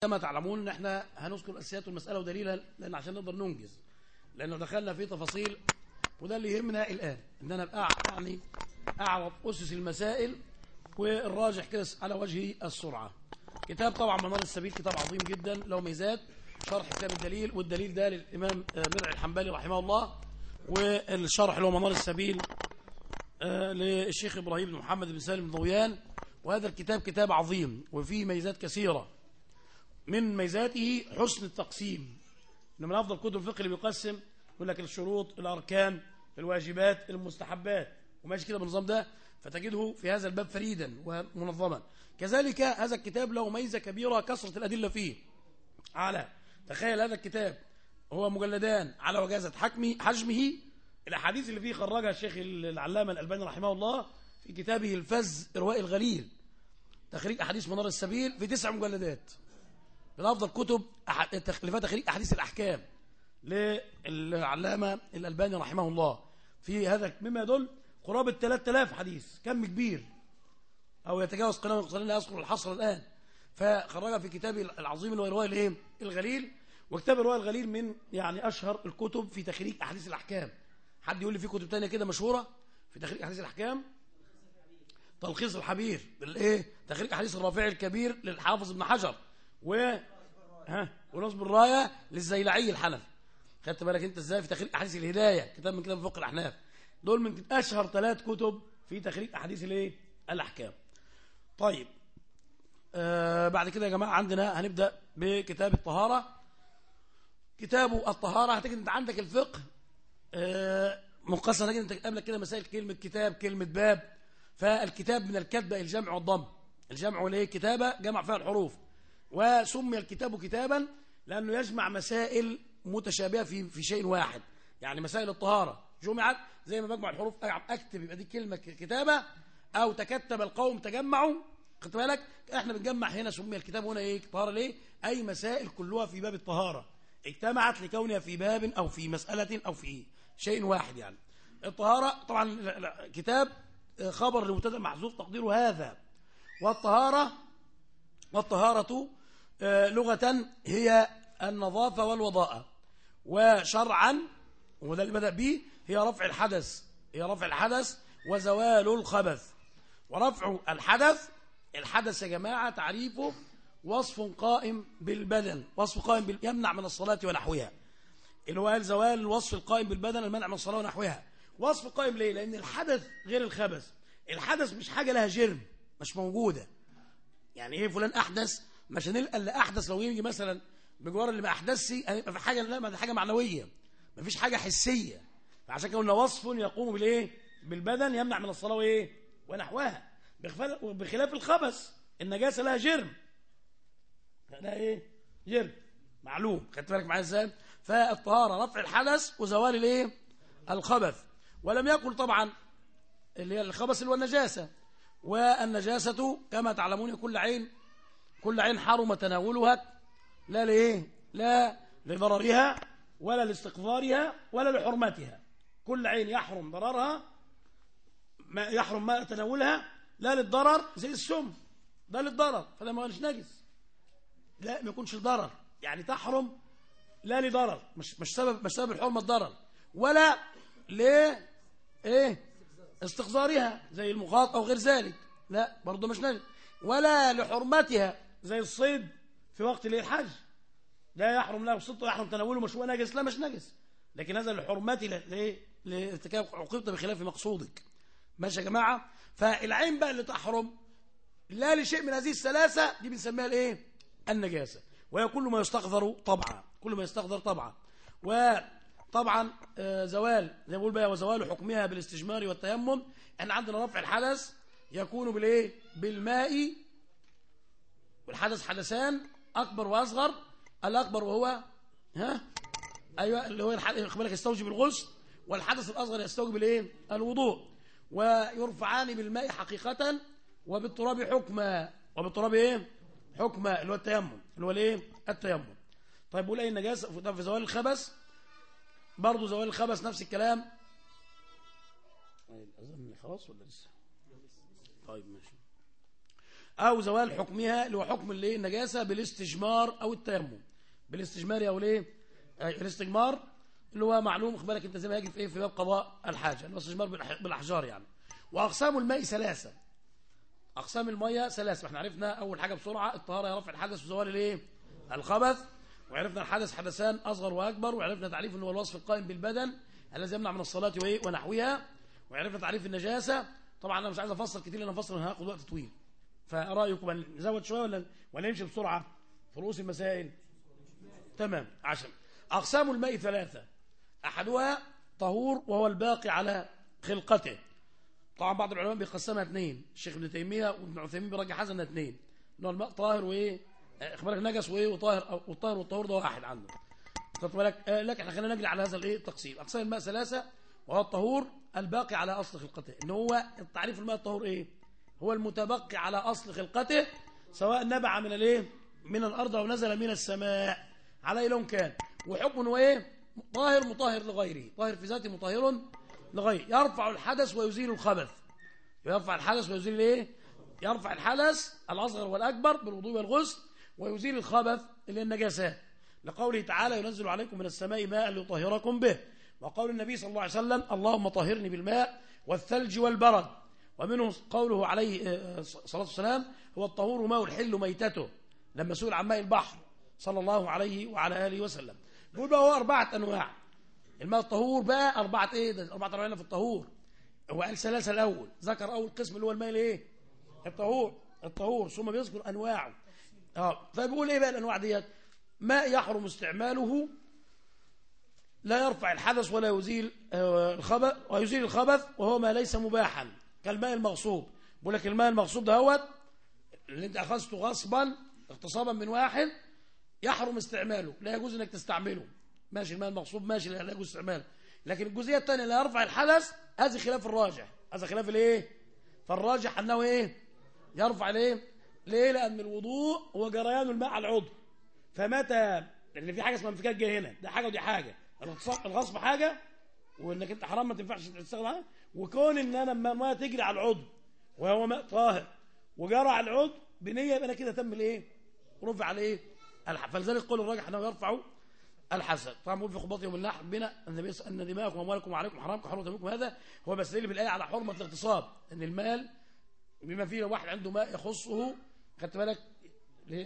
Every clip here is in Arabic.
كما تعلمون إن إحنا هنذكر أساسيات المسألة ودليلها لأن عشان نقدر ننجز. لأنه دخلنا في تفاصيل وده اللي يهمنا الآن إن أنا ابقى يعني اعرف أسس المسائل والراجح كده على وجه السرعة. كتاب طبعا منار السبيل كتاب عظيم جدا له ميزات شرح كتاب الدليل والدليل ده للإمام مرعي الحنبلي رحمه الله والشرح هو منار السبيل آه، للشيخ إبراهيم بن محمد بن سالم بن ضويان. وهذا الكتاب كتاب عظيم وفيه ميزات كثيرة. من ميزاته حسن التقسيم. إن من أفضل كتب الفقه اللي بيقسم يقول لك الشروط الأركان الواجبات المستحبات. وماشي كده بالنظام ده؟ فتجده في هذا الباب فريدا ومنظما. كذلك هذا الكتاب له ميزة كبيرة كثرة الأدلة فيه. على تخيل هذا الكتاب هو مجلدان على وجازة حكمه حجمه. الأحاديث اللي فيه خرجها الشيخ العلامة الألباني رحمه الله في كتابه الفز إرواء الغليل. تخريج أحاديث منار السبيل في تسع مجلدات. من أفضل كتب تخليفات تخريج أحاديث الأحكام للعلامة الألباني رحمه الله. في هذا مما يدل قرابة 3000 حديث كم كبير. أو يتجاوز قليلا قليلا أذكر الحصر الآن. فخرجها في كتابه العظيم اللي هو رواية الايه الغليل. وكتاب رواية الغليل من يعني أشهر الكتب في تخريج أحاديث الأحكام. حد يقول لي في كتب تانية كده مشهورة في تخريج أحاديث الأحكام؟ تلخيص الحبير. الايه تخريج أحاديث الرافعي الكبير للحافظ ابن حجر. و ها ونصب الراية للزيلعي الحنفي. خدت بالك انت إزاي في تخريج أحاديث الهداية؟ كتاب من كتاب فقه الأحناف. دول من أشهر ثلاث كتب في تخريج أحاديث الايه؟ الأحكام. طيب آه بعد كده يا جماعة عندنا هنبدأ بكتاب الطهارة. كتاب الطهارة هتجد انت عندك الفقه آه مقسم هتجد انت قبلك كده مسائل كلمة كتاب كلمة باب. فالكتاب من الكتب الجمع والضم. الجمع والإيه؟ كتابة جمع فيها الحروف. وسمي الكتاب كتابا لأنه يجمع مسائل متشابهة في في شيء واحد. يعني مسائل الطهارة. جمعت زي ما بجمع الحروف أكتب يبقى دي كلمة كتابة. أو تكتب القوم تجمعوا. خدت بالك؟ إحنا بنجمع هنا سمي الكتاب هنا إيه؟ طهارة ليه؟ أي مسائل كلها في باب الطهارة. اجتمعت لكونها في باب أو في مسألة أو في شيء واحد يعني. الطهارة طبعا كتاب خبر لمبتدأ محذوف تقديره هذا. والطهارة والطهارة لغة هي النظافة والوضاءة وشرعا وده اللي بدأ به هي رفع الحدث. هي رفع الحدث وزوال الخبث. ورفع الحدث الحدث يا جماعة تعريفه وصف قائم بالبدن. وصف قائم بال... يمنع من الصلاة ونحوها. اللي هو زوال الوصف القائم بالبدن المنع من الصلاة ونحوها. وصف قائم ليه؟ لأن الحدث غير الخبث. الحدث مش حاجة لها جرم مش موجودة. يعني إيه فلان أحدث؟ مش هنلقى اللي أحدث لو يجي مثلا بجوار اللي ما أحدثش هيبقى في حاجة لا ما دي حاجة معنوية. ما فيش حاجة حسية. فعشان كده قلنا وصف يقوم بالإيه؟ بالبدن يمنع من الصلاة وإيه؟ ونحوها. بخلاف الخبث النجاسة لها جرم. لها إيه؟ جرم. معلوم. خدت بالك معايا إزاي؟ فالطهارة رفع الحدث وزوال الإيه؟ الخبث. ولم يقل طبعا اللي هي الخبث اللي هو النجاسه والنجاسة كما تعلمون كل عين كل عين حرم تناولها لا لإيه؟ لا لضررها ولا لاستقذارها ولا لحرمتها كل عين يحرم ضررها ما يحرم ما تناولها لا للضرر زي السم ده للضرر فده ما قالش نجس. لا ما يكونش الضرر يعني تحرم لا لضرر مش مش سبب مش سبب الحرمه الضرر. ولا ل إيه؟ استقذارها زي المخاط أو غير ذلك. لا برضه مش نجس. ولا لحرمتها. زي الصيد في وقت الحج. لا يحرم له الصيد ويحرم تناوله مش هو نجس لا مش نجس. لكن هذا لحرمتي ليه لارتكاب عقوبته بخلاف مقصودك. ماشي يا جماعة؟ فالعين بقى اللي تحرم لا لشيء من هذه الثلاثة دي بنسميها الإيه؟ النجاسة. وهي كل ما يستقذر طبعا كل ما يستقذر طبعا. وطبعا آه زوال زي ما بقول بقى وزوال حكمها بالاستجمار والتيمم إحنا عندنا رفع الحدث يكون بالإيه؟ بالماء والحدث حدثان أكبر وأصغر الأكبر وهو ها؟ أيوة اللي هو بالك يستوجب الغسل والحدث الأصغر يستوجب الإيه؟ الوضوء. ويرفعان بالماء حقيقة وبالتراب حكما. وبالتراب إيه؟ حكما اللي هو التيمم اللي هو الإيه؟ التيمم. طيب بقول إيه النجاسة؟ في زوال الخبث. برضه زوال الخبث نفس الكلام. خلاص ولا لسه؟ طيب ماشي. أو زوال حكمها اللي هو حكم الايه النجاسة بالاستجمار أو التيمم بالاستجمار أو الايه الاستجمار اللي هو معلوم بالك أنت زي ما يجي في إيه؟ في باب قضاء الحاجة الاستجمار بالأحجار يعني. وأقسام الماء ثلاثة أقسام المية ثلاثة إحنا عرفنا أول حاجة بسرعة الطهارة رفع الحدث وزوال الإيه؟ الخبث. وعرفنا الحدث حدثان أصغر وأكبر. وعرفنا تعريف أنه الوصف القائم بالبدن الذي يمنع من الصلاة ونحوها. وعرفنا تعريف النجاسة. طبعا أنا مش عايز أفصل كتير لأن أفصل هاخد وقت طويل. فرأيكم أن نزود شوية ولا ولا نمشي بسرعة؟ في رؤوس المسائل. تمام. عشان أقسام الماء ثلاثة. أحدها طهور وهو الباقي على خلقته. طبعا بعض العلماء بيقسمها اثنين. الشيخ ابن تيمية وابن عثيمين بيرجح هذا اثنين. إنه الماء طاهر وإيه؟ إخبارك نجس وإيه؟ وطاهر والطاهر والطهور ده واحد عنده. خدت بالك؟ آه لك إحنا خلينا نجري على هذا الإيه؟ التقسيم. أقسام الماء ثلاثة وهو الطهور الباقي على أصل خلقته. ان هو التعريف الماء الطهور إيه؟ هو المتبقي على أصل خلقته سواء نبع من الإيه؟ من الأرض أو نزل من السماء. على أي لون كان؟ وحكمه إيه؟ طاهر مطهر لغيره. طاهر في ذاته مطهر لغيره. يرفع الحدث ويزيل الخبث. يرفع الحدث ويزيل الإيه؟ يرفع الحدث الأصغر والأكبر بالوضوء والغسل ويزيل الخبث اللي النجاسات لقوله تعالى ينزل عليكم من السماء ماء ليطهركم به. وقول النبي صلى الله عليه وسلم اللهم طهرني بالماء والثلج والبرد. ومنه قوله عليه آه، صلاة والسلام هو الطهور ماء الحل ميتته. لما سئل عن ماء البحر صلى الله عليه وعلى آله وسلم. يقول بقى هو أربعة أنواع. الماء الطهور بقى أربعة إيه؟ ده أربعة أنواع في الطهور. هو قال ثلاثة الأول. ذكر أول قسم اللي هو الماء الإيه؟ الطهور. الطهور ثم بيذكر أنواعه. آه فبيقول إيه بقى الأنواع ديت؟ ماء يحرم استعماله لا يرفع الحدث ولا يزيل آه، الخبث ويزيل الخبث وهو ما ليس مباحا. كالماء المغصوب. بيقول لك الماء المغصوب دهوت اللي انت أخذته غصبا اغتصابا من واحد يحرم استعماله. لا يجوز إنك تستعمله. ماشي الماء المغصوب ماشي لا يجوز استعماله. لكن الجزئية الثانية لا يرفع الحدث هذا خلاف الراجح. هذا خلاف الإيه؟ فالراجح أنه إيه؟ يرفع الإيه؟ ليه؟ لأن الوضوء هو جريان الماء على العضو. فمتى؟ لأن في حاجة اسمها انفكاك جاي هنا. ده حاجة ودي حاجة. الغصب حاجة وإنك أنت حرام ما تنفعش تستغنى عنها وكون إن أنا ما تجري على العضو وهو ماء طاهر. وجرى على العضو بنية يبقى أنا كده تم الإيه؟ رفع الإيه؟ فلذلك قول الراجح إنه يرفع الحسد. طبعا خطبات يوم النحر بنا النبي أن دماءكم وأموالكم وعليكم حرام كحرمة منكم هذا. هو بس اللي بالايه على حرمة الاغتصاب إن المال بما فيه واحد عنده ماء يخصه خدت بالك؟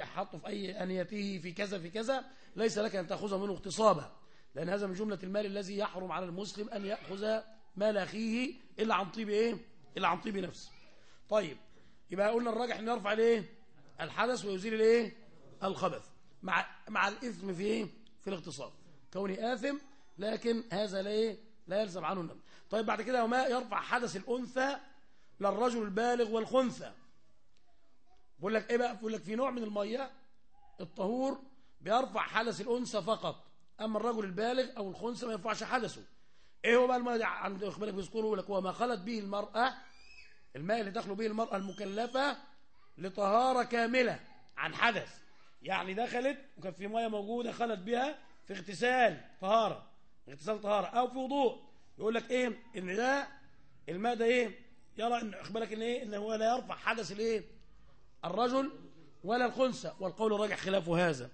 حطه في أي أنيته في كذا في كذا ليس لك أن تأخذ منه اغتصابا. لأن هذا من جملة المال الذي يحرم على المسلم أن يأخذ مال أخيه إلا عن طيب إيه؟ إلا عن طيب نفسه. طيب يبقى قلنا الراجح أن يرفع الإيه؟ الحدث ويزيل الإيه؟ الخبث. مع مع الإثم في إيه؟ في الاغتصاب كوني آثم لكن هذا لا إيه؟ لا يلزم عنه النم طيب بعد كده وما يرفع حدث الأنثى للرجل البالغ والخنثى. بقول لك إيه بقى؟ بقول لك في نوع من المية الطهور بيرفع حدث الأنثى فقط. أما الرجل البالغ أو الخنثى ما يرفعش حدثه. إيه هو بقى الميه عند أخبارك بيذكروا لك هو ما خلت به المرأة الماء اللي دخلوا به المرأة المكلفة لطهارة كاملة عن حدث. يعني دخلت وكان في مية موجودة خلت بها في اغتسال طهارة اغتسال طهارة أو في وضوء. يقول لك إيه؟ إن ده الماء ده إيه؟ يرى إن أخبارك إن إيه؟ ان هو لا يرفع حدث الإيه؟ الرجل ولا الخنثى. والقول الراجح خلاف هذا.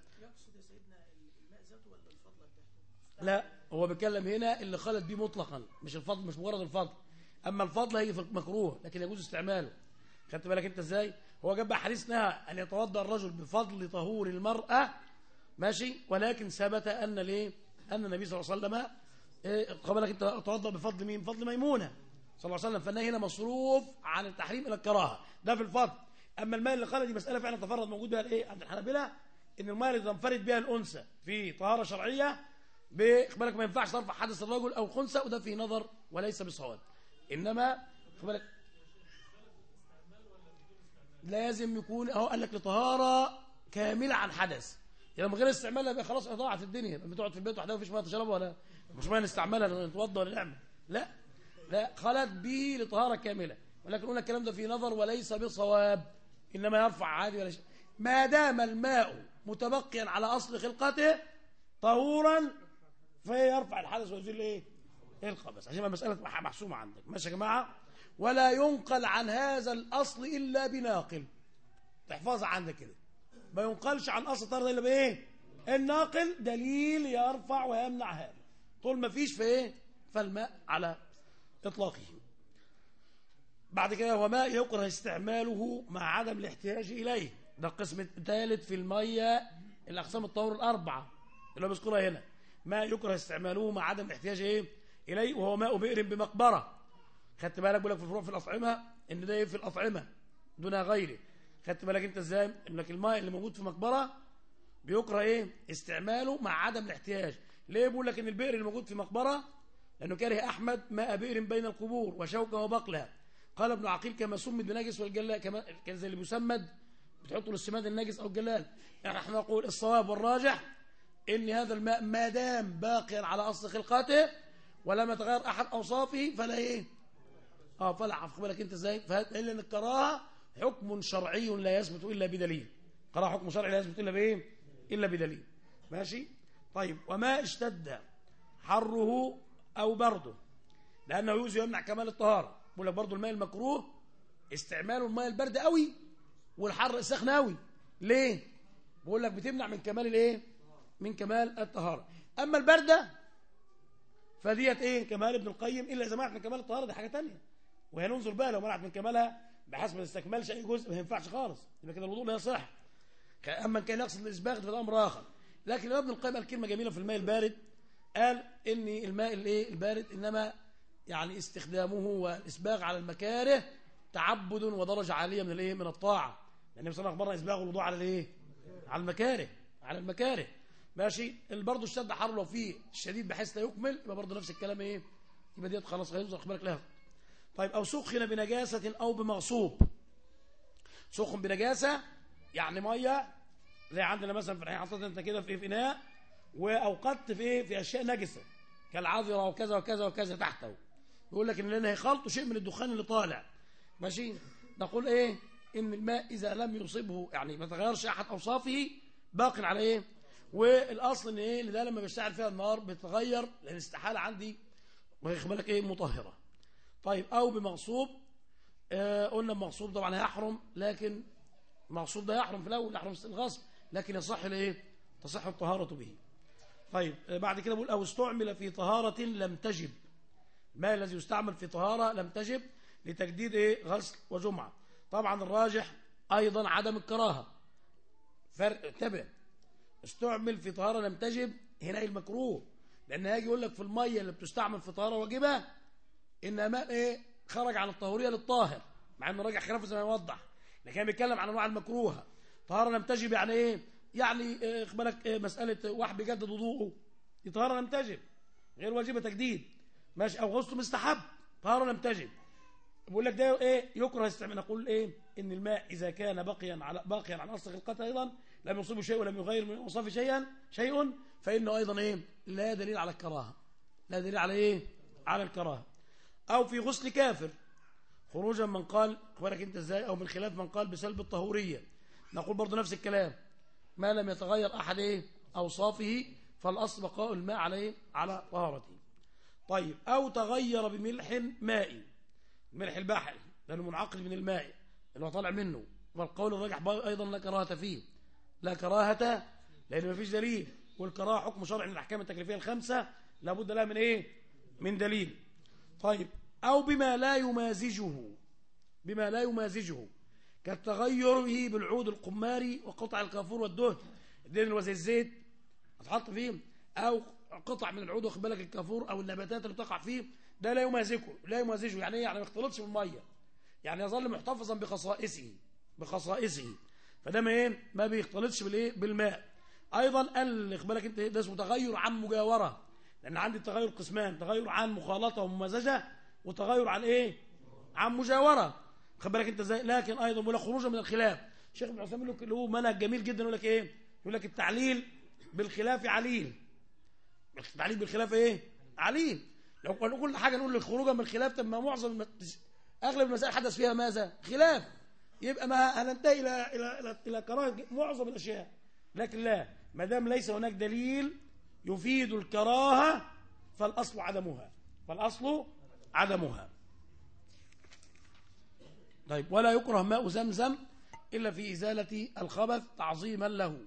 لا. هو بيتكلم هنا اللي خلت بيه مطلقا مش الفضل مش مجرد الفضل. أما الفضل هي في المكروه لكن يجوز استعماله. خدت بالك أنت إزاي؟ هو جاب حديث نهى أن يتوضأ الرجل بفضل طهور المرأة ماشي؟ ولكن ثبت أن ليه؟ أن النبي صلى الله عليه وسلم إيه قبلك أنت توضأ بفضل مين؟ بفضل ميمونة صلى الله عليه وسلم. فالنهي هنا مصروف عن التحريم إلى الكراهة. ده في الفضل. أما المال اللي خرج دي مسألة فعلا تفرد موجود بها الايه عند الحنابلة إن المال اللي تنفرد بها الأنثى في طهارة شرعية بالك ما ينفعش ترفع حدث الرجل أو الخنثى وده في نظر وليس بصواب. إنما بالك لازم يكون أهو قال لك لطهارة كاملة عن حدث. يعني من غير استعمالها يبقى خلاص ضاعت الدنيا. بتقعد في البيت وحدها مفيش ميه تشربها ولا مش ميه نستعملها نتوضى ولا نعمل لا. لا خلت به لطهارة كاملة. ولكن قلنا الكلام ده في نظر وليس بصواب. إنما يرفع عادي ولا شيء. ما دام الماء متبقيا على أصل خلقته طهورا فيرفع الحدث ويزيل إيه؟ الخبث عشان المسألة محسومة عندك. ماشي يا جماعة؟ ولا ينقل عن هذا الأصل إلا بناقل. تحفظها عندك كده. ما ينقلش عن أصل طرد إلا بإيه؟ الناقل دليل يرفع ويمنع هذا. طول ما فيش فايه فالماء على إطلاقه. بعد كده هو ماء يكره استعماله مع عدم الاحتياج إليه. ده القسم الثالث في المية الأقسام الطهور الأربعة. اللي هو بيذكرها هنا. ماء يكره استعماله مع عدم الاحتياج إيه؟ إليه وهو ماء بئر بمقبرة. خدت بالك بقول لك في الفروع في الأطعمة؟ إن ده في الأطعمة دون غيره. خدت بالك أنت إزاي؟ إنك الماء اللي موجود في مقبرة بيكره إيه؟ استعماله مع عدم الاحتياج. ليه بيقول لك إن البئر اللي موجود في مقبرة؟ لأنه كره أحمد ماء بئر بين القبور وشوكة وبقلها. قال ابن عقيل كما سمد بنجس والجلال كما كان زي اللي بيسمد بتحطه للسماد النجس أو الجلال. يعني إحنا نقول الصواب والراجح ان هذا الماء ما دام باقيا على أصل خلقته ولم يتغير أحد أوصافه فلا إيه؟ آه فلا عفوا بالك أنت إزاي؟ فإلا إن الكراهة حكم شرعي لا يثبت إلا بدليل. كراهة حكم شرعي لا يثبت إلا بإيه؟ إلا بدليل. ماشي؟ طيب وما اشتد حره أو برده؟ لأنه يؤذي ويمنع كمال الطهارة. بقول لك برضه الماء المكروه استعماله الماء البرد قوي والحر سخن قوي. ليه؟ بقول لك بتمنع من كمال الإيه؟ من كمال الطهارة. أما البردة فديت إيه؟ كمال ابن القيم. إلا إذا منعت من كمال الطهارة دي حاجة ثانية وهننظر بقى لو منعت من كمالها بحسب ما تستكملش اي جزء ما ينفعش خالص. يبقى كده الوضوء لا يصح. أما كان يقصد الإسباغ فده أمر آخر. لكن ابن القيم قال كلمة جميلة في الماء البارد قال ان الماء الإيه؟ البارد إنما يعني استخدامه والإسباغ على المكاره تعبد ودرجه عاليه من الإيه؟ من الطاعة. لأن النبي صلى الله عليه وسلم إسباغ الوضوء على الإيه؟ على المكاره على المكاره. ماشي؟ برضه الشد حر لو فيه شديد بحيث لا يكمل يبقى برضه نفس الكلام إيه؟ يبقى ديت خلاص هينظر بالك لها طيب أو سخن بنجاسة أو بمغصوب. سخن بنجاسة يعني مية زي عندنا مثلا في الحين حطيت انت كده في إناء واوقدت في إيه؟ في أشياء نجسة. كالعذرة وكذا وكذا وكذا تحته يقول لك إن لأن هيخلطوا شيء من الدخان اللي طالع. ماشي؟ نقول إيه؟ إن الماء إذا لم يصبه يعني ما تغيرش أحد أوصافه باق على إيه؟ والأصل إن إيه؟ ده لما بيشتعل فيها النار بتغير لأن استحالة عندي واخد بالك إيه؟ مطهرة. طيب أو بمغصوب آه قلنا المغصوب طبعا هيحرم لكن المغصوب ده يحرم في الأول يحرم الغصب لكن يصح الإيه؟ تصح الطهارة به. طيب آه بعد كده بقول أو استعمل في طهارة لم تجب. ما الذي يستعمل في طهارة لم تجب لتجديد إيه؟ غسل وجمعة. طبعا الراجح أيضا عدم الكراهة. فرق انتبه. استعمل في طهارة لم تجب هنا المكروه. لأن هاجي يقول لك في المية اللي بتستعمل في طهارة واجبة إن ماء إيه؟ خرج عن الطهورية للطاهر مع إنه راجع خلافه زي ما يوضح. لكن بيتكلم عن أنواع المكروهة. طهارة لم تجب يعني إيه؟ يعني إيه بالك إيه مسألة واحد بيجدد وضوءه. دي طهارة لم تجب غير واجبة تجديد. ماشي أو غسل مستحب طهارة لم تجب. بقول لك ده إيه؟ يكره استعمال نقول إيه؟ إن الماء إذا كان باقيا على باقيا على اصل خلقته أيضا لم يصيبه شيء ولم يغير من اوصافه شيئا شيء فإنه أيضا إيه؟ لا دليل على الكراهة. لا دليل على إيه؟ على الكراهة. أو في غسل كافر. خروجا من قال أخبارك أنت إزاي؟ أو من خلاف من قال بسلب الطهورية. نقول برضه نفس الكلام. ما لم يتغير أحد إيه؟ أوصافه فالاصل بقاء الماء عليه على طهارته. طيب. أو تغير بملح مائي الملح البحري لأنه منعقد من الماء اللي هو طالع منه. والقول الراجح أيضا لا كراهة فيه. لا كراهة لأن ما فيش دليل. والكراهة حكم شرعي من الأحكام التكليفية الخمسة لابد لها من إيه؟ من دليل. طيب أو بما لا يمازجه بما لا يمازجه كتغيره بالعود القماري وقطع الكافور والدهن الدهن اللي هو زي الزيت هتحط فيه أو قطع من العود واخد بالك الكافور أو النباتات اللي بتقع فيه ده لا يمازجه. لا يمازجه يعني إيه؟ يعني ما يختلطش بالمية. يعني يظل محتفظا بخصائصه بخصائصه. فده ما إيه؟ ما بيختلطش بالإيه؟ بالماء. أيضا قال بالك أنت ده اسمه تغير عن مجاورة. لأن عندي التغير قسمان تغير عن مخالطة وممازجة وتغير عن إيه؟ عن مجاورة. خد بالك أنت إزاي؟ لكن أيضا ولا خروجا من الخلاف. الشيخ ابن عثيمين له هو منهج جميل جدا يقول لك إيه؟ يقول لك التعليل بالخلاف عليل. التعليل بالخلاف إيه؟ عليل. لو كل حاجة نقول الخروج من الخلاف طب ما معظم أغلب المسائل حدث فيها ماذا؟ خلاف. يبقى ما هننتهي إلى إلى إلى, إلى كراهة معظم الأشياء. لكن لا ما دام ليس هناك دليل يفيد الكراهة فالأصل عدمها. فالأصل عدمها. طيب ولا يكره ماء زمزم إلا في إزالة الخبث تعظيما له.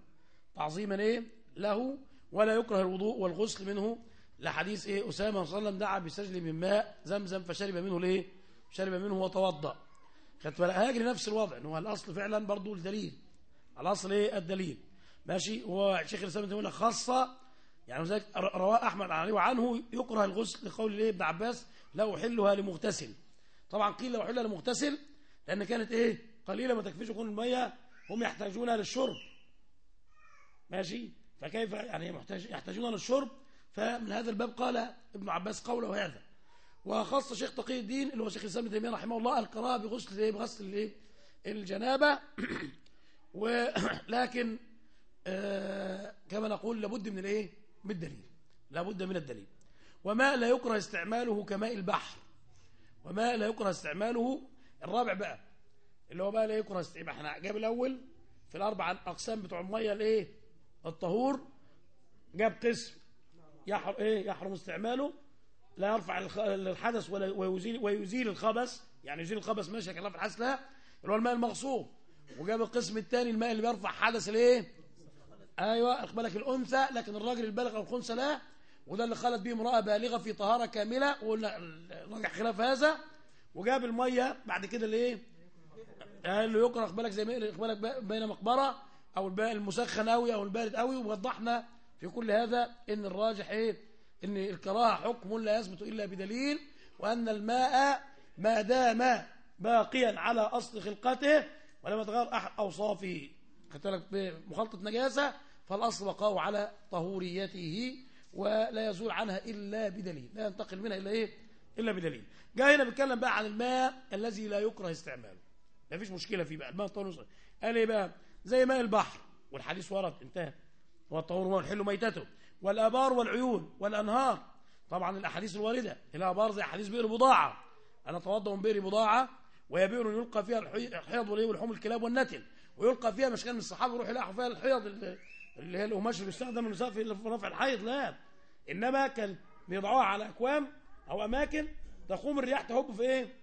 تعظيما إيه؟ له. ولا يكره الوضوء والغسل منه. لحديث إيه؟ أسامة صلى الله عليه وسلم دعا بسجل من ماء زمزم فشرب منه ليه؟ شرب منه وتوضأ. بالك هاجري نفس الوضع إنه الأصل فعلا برضو الدليل. الأصل إيه؟ الدليل. ماشي؟ وشيخ الإسلام يقول خاصة يعني ذلك رواه أحمد عليه وعنه يكره الغسل لقول ليه ابن عباس لا أحلها لمغتسل. طبعا قيل لا أحلها لمغتسل لأن كانت إيه؟ قليلة ما تكفيش كل المية هم يحتاجونها للشرب. ماشي؟ فكيف يعني محتاج يحتاجون للشرب؟ فمن هذا الباب قال ابن عباس قوله هذا. وخاص شيخ تقي الدين اللي هو شيخ الإسلام تيمية رحمه الله القراءة بغسل إيه؟ بغسل إيه؟ الجنابة. ولكن آه كما نقول لابد من الإيه؟ من الدليل. لابد من الدليل. وماء لا يكره استعماله كماء البحر. وماء لا يكره استعماله الرابع بقى اللي هو بقى لا يكره استعماله إحنا جاب الأول في الاربع اقسام بتوع المية الإيه؟ الطهور. جاب قسم يحرم إيه؟ يحرم استعماله. لا يرفع الحدث ولا ويزيل ويزيل الخبث. يعني يزيل الخبث ماشي كلام في الحدث لا. اللي هو الماء المغصوب. وجاب القسم الثاني الماء اللي بيرفع حدث الايه؟ أيوه اقبلك الأنثى لكن الراجل البالغ أو الخنثى لا. وده اللي خلت به امرأة بالغة في طهارة كاملة وقلنا الراجح خلاف هذا. وجاب المية بعد كده الايه؟ قال له يكره اقبلك زي اقبلك بين مقبرة أو المسخن قوي أو البارد قوي ووضحنا في كل هذا إن الراجح إيه؟ إن الكراهة حكم لا يثبت إلا بدليل وأن الماء ما دام باقيا على أصل خلقته ولم يتغير أحد أوصافه. لك بمخالطه نجاسة فالأصل بقاؤه على طهوريته ولا يزول عنها إلا بدليل. لا ينتقل منها إلا إيه؟ إلا بدليل. جاي هنا بيتكلم بقى عن الماء الذي لا يكره استعماله. ما فيش مشكلة فيه بقى. الماء الطهور قال إيه بقى؟ زي ماء البحر. والحديث ورد. انتهى. والطهور هو الحل ميتته. والآبار والعيون والأنهار. طبعا الأحاديث الواردة. الآبار زي حديث بئر بضاعة. أنا أتوضأ من بئر بضاعة وهي بئر يلقى فيها الحيض والحوم الكلاب والنتن ويلقى فيها مش كان من الصحابة يروح يلاقوا فيها الحيض اللي هي القماش اللي بيستخدم النساء في رفع الحيض. لا. إنما كان بيضعوها على أكوام أو أماكن تقوم الرياح تهب في إيه؟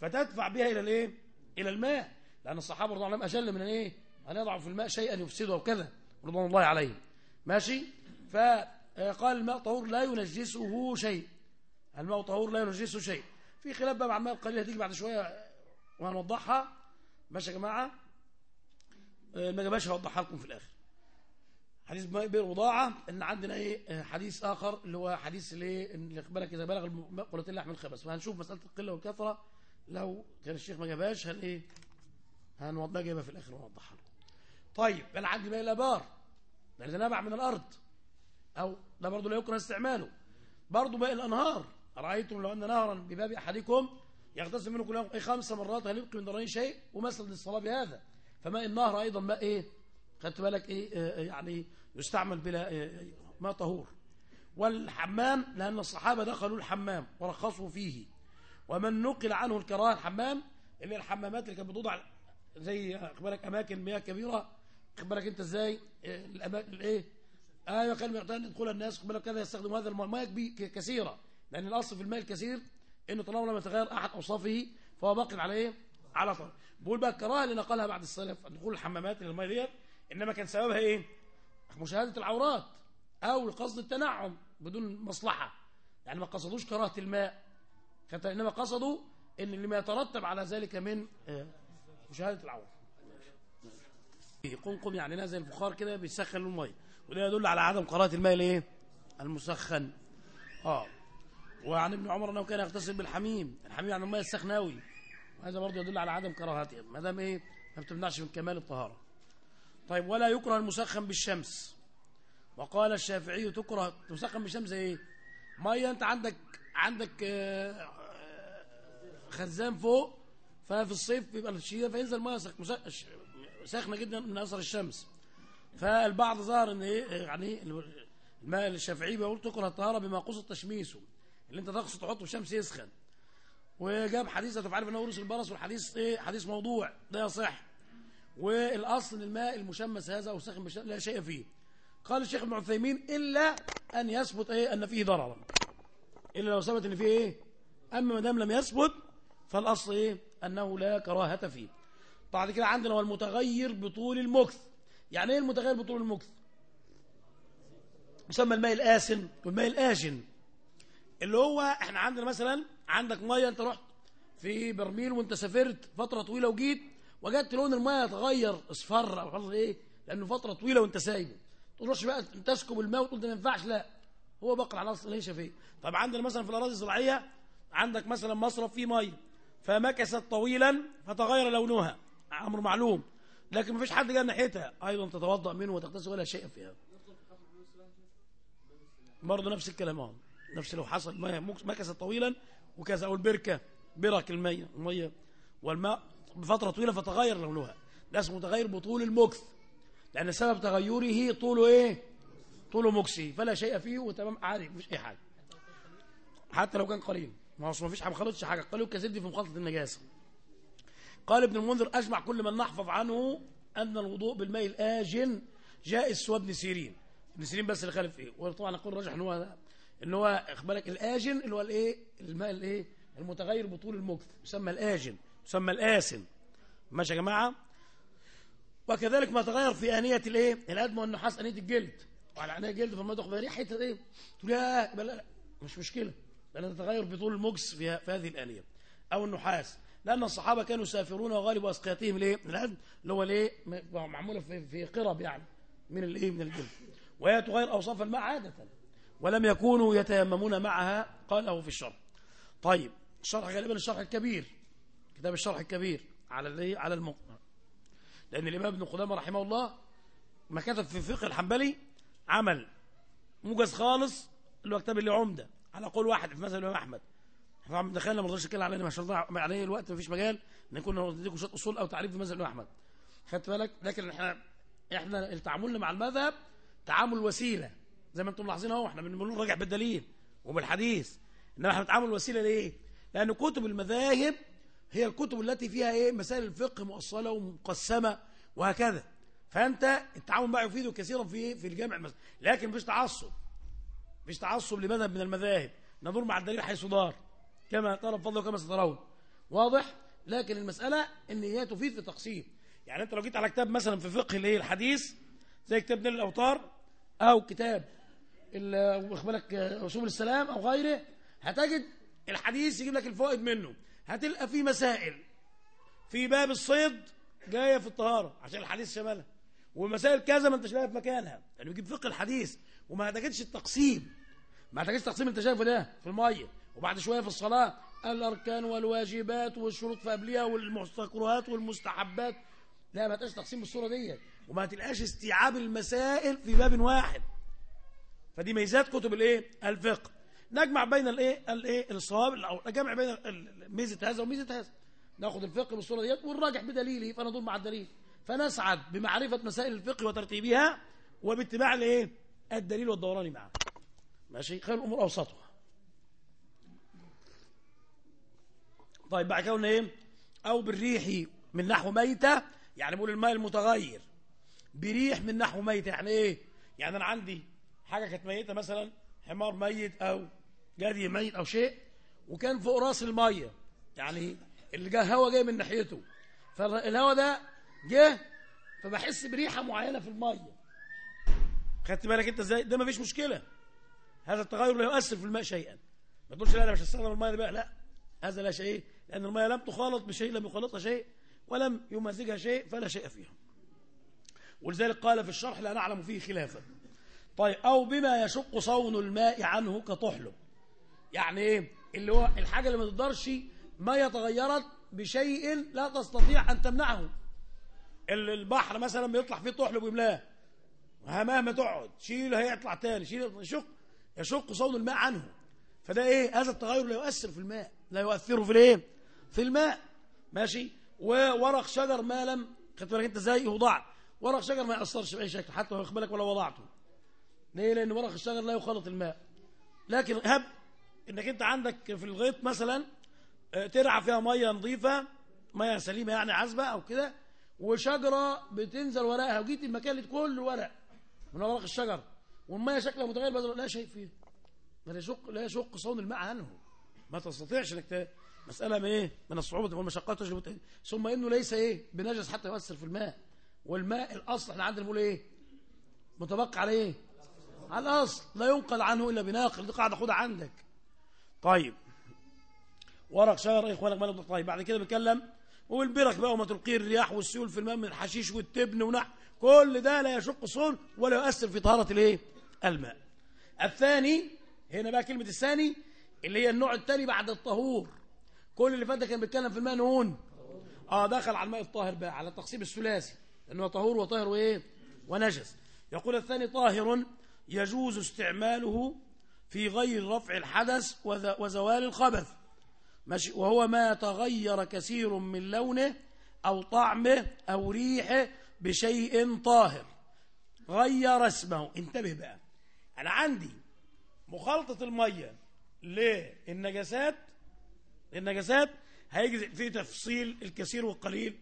فتدفع بها إلى الإيه؟ إلى الماء. لأن الصحابة رضي الله عنهم أجل من إيه؟ أن يضعوا في الماء شيئا يفسده وكذا رضوان الله عليهم. ماشي؟ فقال الماء طهور لا ينجسه شيء. الماء طهور لا ينجسه شيء. في خلاف بقى مع الماء القليل هتيجي بعد شوية وهنوضحها. ماشي يا جماعة؟ آه، ما جابهاش هوضحها لكم في الآخر. حديث بئر وضاعه إن عندنا إيه؟ آه، حديث آخر اللي هو حديث اللي اللي بالك إذا بلغ قلتين لحم الخبث. وهنشوف مسألة القلة والكثرة. لو كان الشيخ ما جابهاش هن إيه؟ هنوضحها جايبها في الآخر ونوضحها لكم. طيب عندي ماء الآبار. لأن نبع من الأرض. أو ده برضه لا يكره استعماله. برضه ماء الأنهار. أرأيتم لو أن نهرا بباب أحدكم يغتسل منه كل يوم خمس مرات هل يبقي من ضررين شيء؟ ومثل للصلاة بهذا. فماء النهر أيضا ماء إيه؟ خدت بالك إيه؟ آه، يعني يستعمل بلا آه، ماء طهور. والحمام لأن الصحابة دخلوا الحمام ورخصوا فيه. ومن نقل عنه الكراهة الحمام اللي الحمامات اللي كانت بتوضع زي بالك أماكن مياه كبيرة. بالك أنت إزاي؟ آه، الاماكن الإيه؟ أيوه كان يدخل الناس بالك كذا يستخدموا هذا الماء كثيرة لأن الأصل في الماء الكثير إنه طالما لم يتغير أحد أوصافه فهو باق على إيه على طول. بقول بقى الكراهة اللي نقلها بعد السلف دخول الحمامات للميه ديت إنما كان سببها إيه؟ مشاهدة العورات أو قصد التنعم بدون مصلحة. يعني ما قصدوش كراهة الماء. إنما قصدوا إن لما يترتب على ذلك من آه، مشاهدة العورات قنقم يعني نازل البخار كده بيسخن الميه وده يدل على عدم قراءة الماء الإيه؟ المسخن. آه. وعن ابن عمر أنه كان يغتسل بالحميم. الحميم يعني الميه السخناوي. هذا برضه يدل على عدم كراهته ما دام إيه؟ ما بتمنعش من كمال الطهارة. طيب ولا يكره المسخن بالشمس. وقال الشافعي تكره تسخن بالشمس إيه؟ مية. أنت عندك عندك آه، خزان فوق ففي الصيف بيبقى الشيء فينزل مية ساخنه جدا من أثر الشمس. فالبعض ظهر إن إيه يعني الماء الشافعي بيقول تكره الطهارة بما قصد تشميسه اللي أنت تقصد تحطه في الشمس يسخن. وجاب حديث أنت عارف انه ورث البرص والحديث إيه حديث موضوع لا يصح. والأصل الماء المشمس هذا أو ساخن لا شيء فيه. قال الشيخ ابن عثيمين إلا أن يثبت إيه أن فيه ضررا إلا لو ثبت إن فيه إيه أما ما دام لم يثبت فالأصل إيه أنه لا كراهة فيه. بعد كده عندنا والمتغير بطول المكث. يعني إيه المتغير بطول المكث؟ يسمى الماء الآسن والماء الآجن. اللي هو إحنا عندنا مثلا عندك مية أنت رحت في برميل وأنت سافرت فترة طويلة وجيت وجدت لون المية يتغير اصفر أو خلاص إيه لأنه فترة طويلة وأنت سايبه. تروحش بقى تسكب الماء وتقول ده ما ينفعش لا. هو بقى على أصل ليش فيه طب عندنا مثلا في الأراضي الزراعية عندك مثلا مصرف فيه مية فمكثت طويلا فتغير لونها. أمر معلوم. لكن ما فيش حد جاء ناحيتها. أيضا تتوضأ منه وتغتسل ولا شيء فيها. برضه نفس الكلام أهو. نفس لو حصل مكثت طويلا وكذا أو البركة برك الميه المية والماء بفترة طويلة فتغير لونها. ده اسمه تغير بطول المكث. لأن سبب تغيره طوله إيه؟ طوله مكسي فلا شيء فيه وتمام عادي مفيش أي حاجة. حتى لو كان قليل. ما هو ما فيش حاجة ما خلطش حاجة. قليل كزد في مخالطه النجاسة. قال ابن المنذر أجمع كل من نحفظ عنه أن الوضوء بالماء الآجن جائز سوى ابن سيرين. ابن سيرين بس اللي خالف إيه وطبعا نقول راجح إن هو إن هو بالك الآجن اللي هو الإيه؟ الماء الإيه؟ المتغير بطول المكث يسمى الآجن يسمى الآسن. ماشي يا جماعة؟ وكذلك ما تغير في آنية الإيه؟ الأدم والنحاس آنية الجلد. وعلى آنية الجلد فما تاخد ريحة إيه تقول لا مش مشكلة. لأن تتغير بطول في, في هذه الآنية. أو النحاس لأن الصحابة كانوا يسافرون وغالب اسقيتهم الايه الادم اللي هو الايه معمولة في قرب يعني من الايه من الجلد. وهي تغير أوصاف الماء عادة ولم يكونوا يتيممون معها قاله في الشرح. طيب الشرح غالبا الشرح الكبير كتاب الشرح الكبير على الايه على المقنع لأن الإمام ابن قدامة رحمه الله ما كتب في فقه الحنبلي عمل موجز خالص اللي هو كتاب اللي عمدة على قول واحد في مثل الإمام أحمد. إحنا دخلنا ما رضاش ما شاء الله عليه الوقت ما فيش مجال نكون نديكم شوية أصول أو تعريف مذهب الإمام أحمد. خدت بالك؟ لكن إحنا إحنا تعاملنا مع المذهب تعامل وسيلة. زي ما أنتم ملاحظين أهو إحنا بنقول راجع بالدليل وبالحديث. إنما إحنا بنتعامل وسيلة ليه؟ لأن كتب المذاهب هي الكتب التي فيها إيه؟ مسائل الفقه مؤصلة ومقسمة وهكذا. فأنت التعامل معه يفيده كثيرا في في الجامع المسجد لكن مفيش تعصب. مفيش تعصب لمذهب من المذاهب. ندور مع الدليل حيث دار. كما ترى بفضل وكما سترون واضح؟ لكن المسألة إن هي تفيد في تقسيم. يعني أنت لو جيت على كتاب مثلا في فقه الايه الحديث زي كتاب نيل الاوطار أو كتاب بالك اصول السلام أو غيره هتجد الحديث يجيب لك الفوائد منه. هتلقى فيه مسائل. في باب الصيد جاية في الطهارة عشان الحديث شمالها ومسائل كذا ما أنتش لاقيها في مكانها. يعني يجيب فقه الحديث وما أعتقدش التقسيم. ما اعتقدش التقسيم انت شايفه ده في المية. وبعد شوية في الصلاة الأركان والواجبات والشروط في قبلها والمستكرهات والمستحبات. لا ما تلاقيش تقسيم بالصورة ديت وما تلقاش استيعاب المسائل في باب واحد. فدي ميزات كتب الايه؟ الفقه. نجمع بين الايه؟ الايه؟ الصواب أو نجمع بين ميزة هذا وميزة هذا. ناخذ الفقه بالصورة ديت ونراجع بدليله فندور مع الدليل. فنسعد بمعرفة مسائل الفقه وترتيبها وباتباع الايه؟ الدليل والدوران معه. ماشي؟ خير الأمور أوسطها. طيب بعد كده إيه؟ أو بالريح من نحو ميتة يعني بقول الماء المتغير. بريح من نحو ميتة يعني إيه؟ يعني أنا عندي حاجة كانت ميتة مثلا حمار ميت أو جدي ميت أو شيء وكان فوق رأس المية. يعني اللي جه هوا جاي من ناحيته. فالهوا ده جه فبحس بريحة معينة في المية. خدت بالك أنت إزاي؟ ده مفيش مشكلة. هذا التغير لا يؤثر في الماء شيئا. ما تقولش لا أنا مش هستخدم الميه دي بقى لا. هذا لا شيء لأن الميه لم تخالط بشيء لم يخالطها شيء ولم يمزجها شيء فلا شيء فيها. ولذلك قال في الشرح لا نعلم فيه خلافا. طيب أو بما يشق صون الماء عنه كطحله. يعني إيه؟ اللي هو الحاجة اللي ما تقدرش ما يتغيرت بشيء لا تستطيع أن تمنعه. البحر مثلا بيطلع فيه طحل ويملاه مهما تقعد شيله هيطلع تاني شيل يشق يشق صون الماء عنه. فده إيه؟ هذا التغير لا يؤثر في الماء. لا يؤثره في الإيه؟ في الماء. ماشي؟ وورق شجر ما لم خدت بالك أنت إزاي؟ يوضع. ورق شجر ما يأثرش بأي شكل حتى لو ياخد بالك ولا وضعته. ليه؟ لأن ورق الشجر لا يخالط الماء. لكن هب إنك أنت عندك في الغيط مثلا آه، ترعى فيها مية نظيفة مية سليمة يعني عذبة أو كده وشجرة بتنزل ورقها وجيت المكان اللي كله ورق من ورق الشجر. والميه شكلها متغير لا شيء فيه. لا يشق لا يشق صون الماء عنه. ما تستطيعش إنك مسألة من إيه؟ من الصعوبة والمشقات تجلب ثم إنه ليس إيه؟ بنجس حتى يؤثر في الماء. والماء الأصل إحنا عندنا بنقول إيه؟ متبقى على إيه؟ على الأصل. لا ينقل عنه إلا بناقل. دي قاعدة خدها عندك. طيب. ورق شجر إخوانك مالك طيب بعد كده بيتكلم والبرك بقى وما تلقيه الرياح والسيول في الماء من الحشيش والتبن ونحو كل ده لا يشق صون ولا يؤثر في طهارة الإيه؟ الماء. الثاني هنا بقى كلمة الثاني اللي هي النوع الثاني بعد الطهور. كل اللي فات كان بيتكلم في الماء نون. آه دخل على الماء الطاهر بقى على التقسيم الثلاثي لأنه طهور وطاهر وإيه؟ ونجس. يقول الثاني طاهر يجوز استعماله في غير رفع الحدث وزوال الخبث. ماشي وهو ما تغير كثير من لونه أو طعمه أو ريحه بشيء طاهر. غير اسمه. انتبه بقى. أنا عندي مخالطة المية للنجاسات النجاسات هيجي في تفصيل الكثير والقليل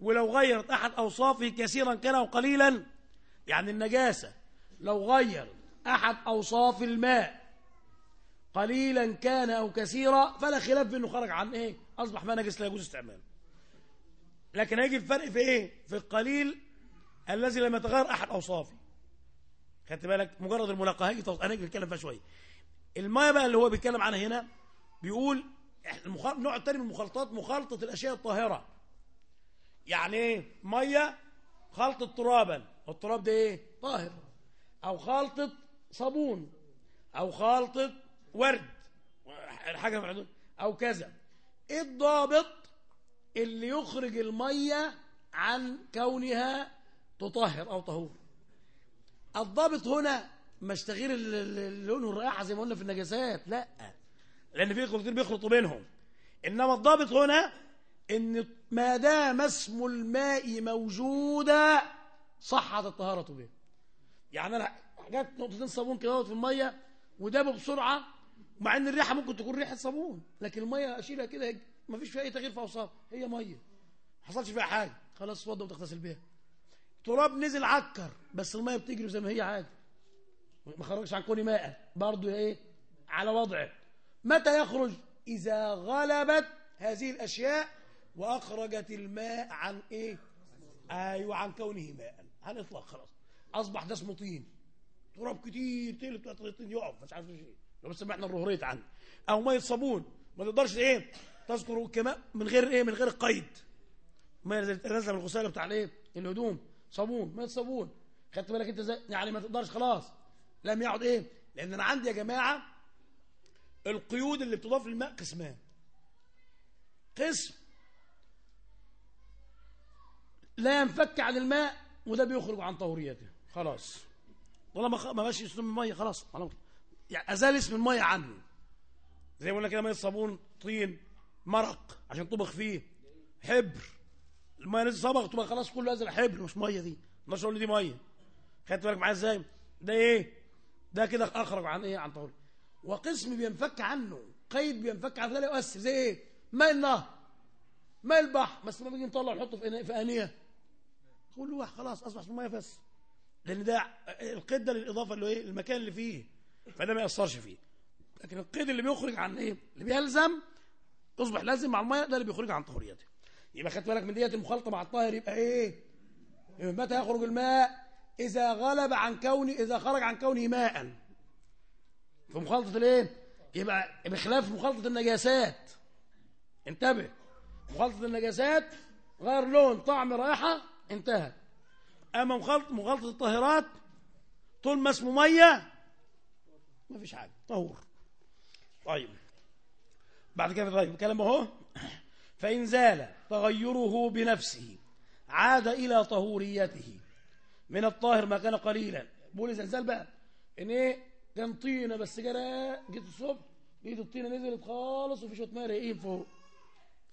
ولو غيرت أحد أوصافه كثيرا كان أو قليلا يعني النجاسة لو غير أحد أوصاف الماء قليلا كان أو كثيرا فلا خلاف أنه خرج عن إيه؟ أصبح ما نجس لا يجوز استعماله. لكن هيجي الفرق في إيه؟ في القليل الذي لم يتغير أحد أوصافه. خدت بالك؟ مجرد الملاقاة. هيجي هنيجي نتكلم فيها شوية. الماء بقى اللي هو بيتكلم عنها هنا بيقول النوع الثاني من المخالطات مخالطه الأشياء الطاهرة. يعني إيه؟ مية خلطه ترابا. التراب ده إيه؟ طاهر. أو خلطه صابون. أو خلطه ورد. حاجة أو كذا. إيه الضابط اللي يخرج المية عن كونها تطهر أو طهور الضابط هنا مش تغيير اللون والرائحة زي ما قلنا في النجاسات. لا. لأن في خلطين بيخلطوا بينهم. إنما الضابط هنا إن ما دام اسم الماء موجودا صحت الطهارة به. يعني أنا جت نقطتين صابون كده في المية ودابوا بسرعة مع إن الريحة ممكن تكون ريحة صابون لكن المية أشيلها كده ما فيش فيها أي تغيير في اوصاف هي مية. ما حصلش فيها حاجة. خلاص اتوضى وتغتسل بيها. تراب نزل عكر بس الميه بتجري زي ما هي عادي. ما خرجش عن كون ماء برضه إيه على وضعه. متى يخرج؟ إذا غلبت هذه الأشياء وأخرجت الماء عن إيه؟ أيوه عن كونه ماء. على الاطلاق خلاص. أصبح ده اسمه طين. تراب كتير تقلب طين يقف مش عارف إيه لو بس إحنا الرهريت عنه. أو مية صابون. ما تقدرش إيه تذكر كما من غير إيه من غير القيد ما نزل الغسالة بتاع الإيه؟ الهدوم. صابون ميه صابون. خدت بالك انت يعني ما تقدرش خلاص. لم يعد إيه؟ لأن أنا عندي يا جماعة القيود اللي بتضاف للماء قسمان. قسم. لا ينفك عن الماء وده بيخرج عن طهوريته. خلاص. طالما ما ماشي اسم الميه خلاص. يعني أزال اسم المية عنه. زي ما قلنا كده مية صابون طين مرق عشان طبخ فيه. حبر. الميه نزل صبغ تبقى خلاص كله نزل حبر مش مية دي. مش أقول دي مية. خدت بالك معايا إزاي؟ ده إيه؟ ده كده أخرج عن إيه؟ عن طهور وقسم بينفك عنه قيد بينفك عنه لا يؤثر. زي إيه؟ ماء النهر. ماء البحر. بس ما بيجي نطلع نحطه في في آنية. كل واحد خلاص أصبح اسمه مية بس. لأن ده القيد ده للإضافة اللي إيه المكان اللي فيه. فده ما يأثرش فيه. لكن القيد اللي بيخرج عن إيه؟ اللي بيلزم تصبح لازم مع المية ده اللي بيخرج عن طهوريته يبقى خدت بالك من ديت المخالطه مع الطاهر يبقى إيه؟ متى يخرج الماء؟ إذا غلب عن كونه إذا خرج عن كونه ماء. في مخالطه الإيه؟ يبقى بخلاف مخالطه النجاسات. انتبه. مخالطه النجاسات غير لون طعم رائحة انتهى أما مخالطه مخالطه الطاهرات طول ما اسمه مية ما فيش حاجة طهور. طيب. بعد كده طيب كلام اهو فإن زال تغيره بنفسه عاد إلى طهوريته. من الطاهر ما كان قليلا. بقول إذا زال بقى. إن إيه؟ كان طينة بس جرى جيت الصبح لقيت الطينة نزلت خالص وفي شوية ماء رايقين فوق.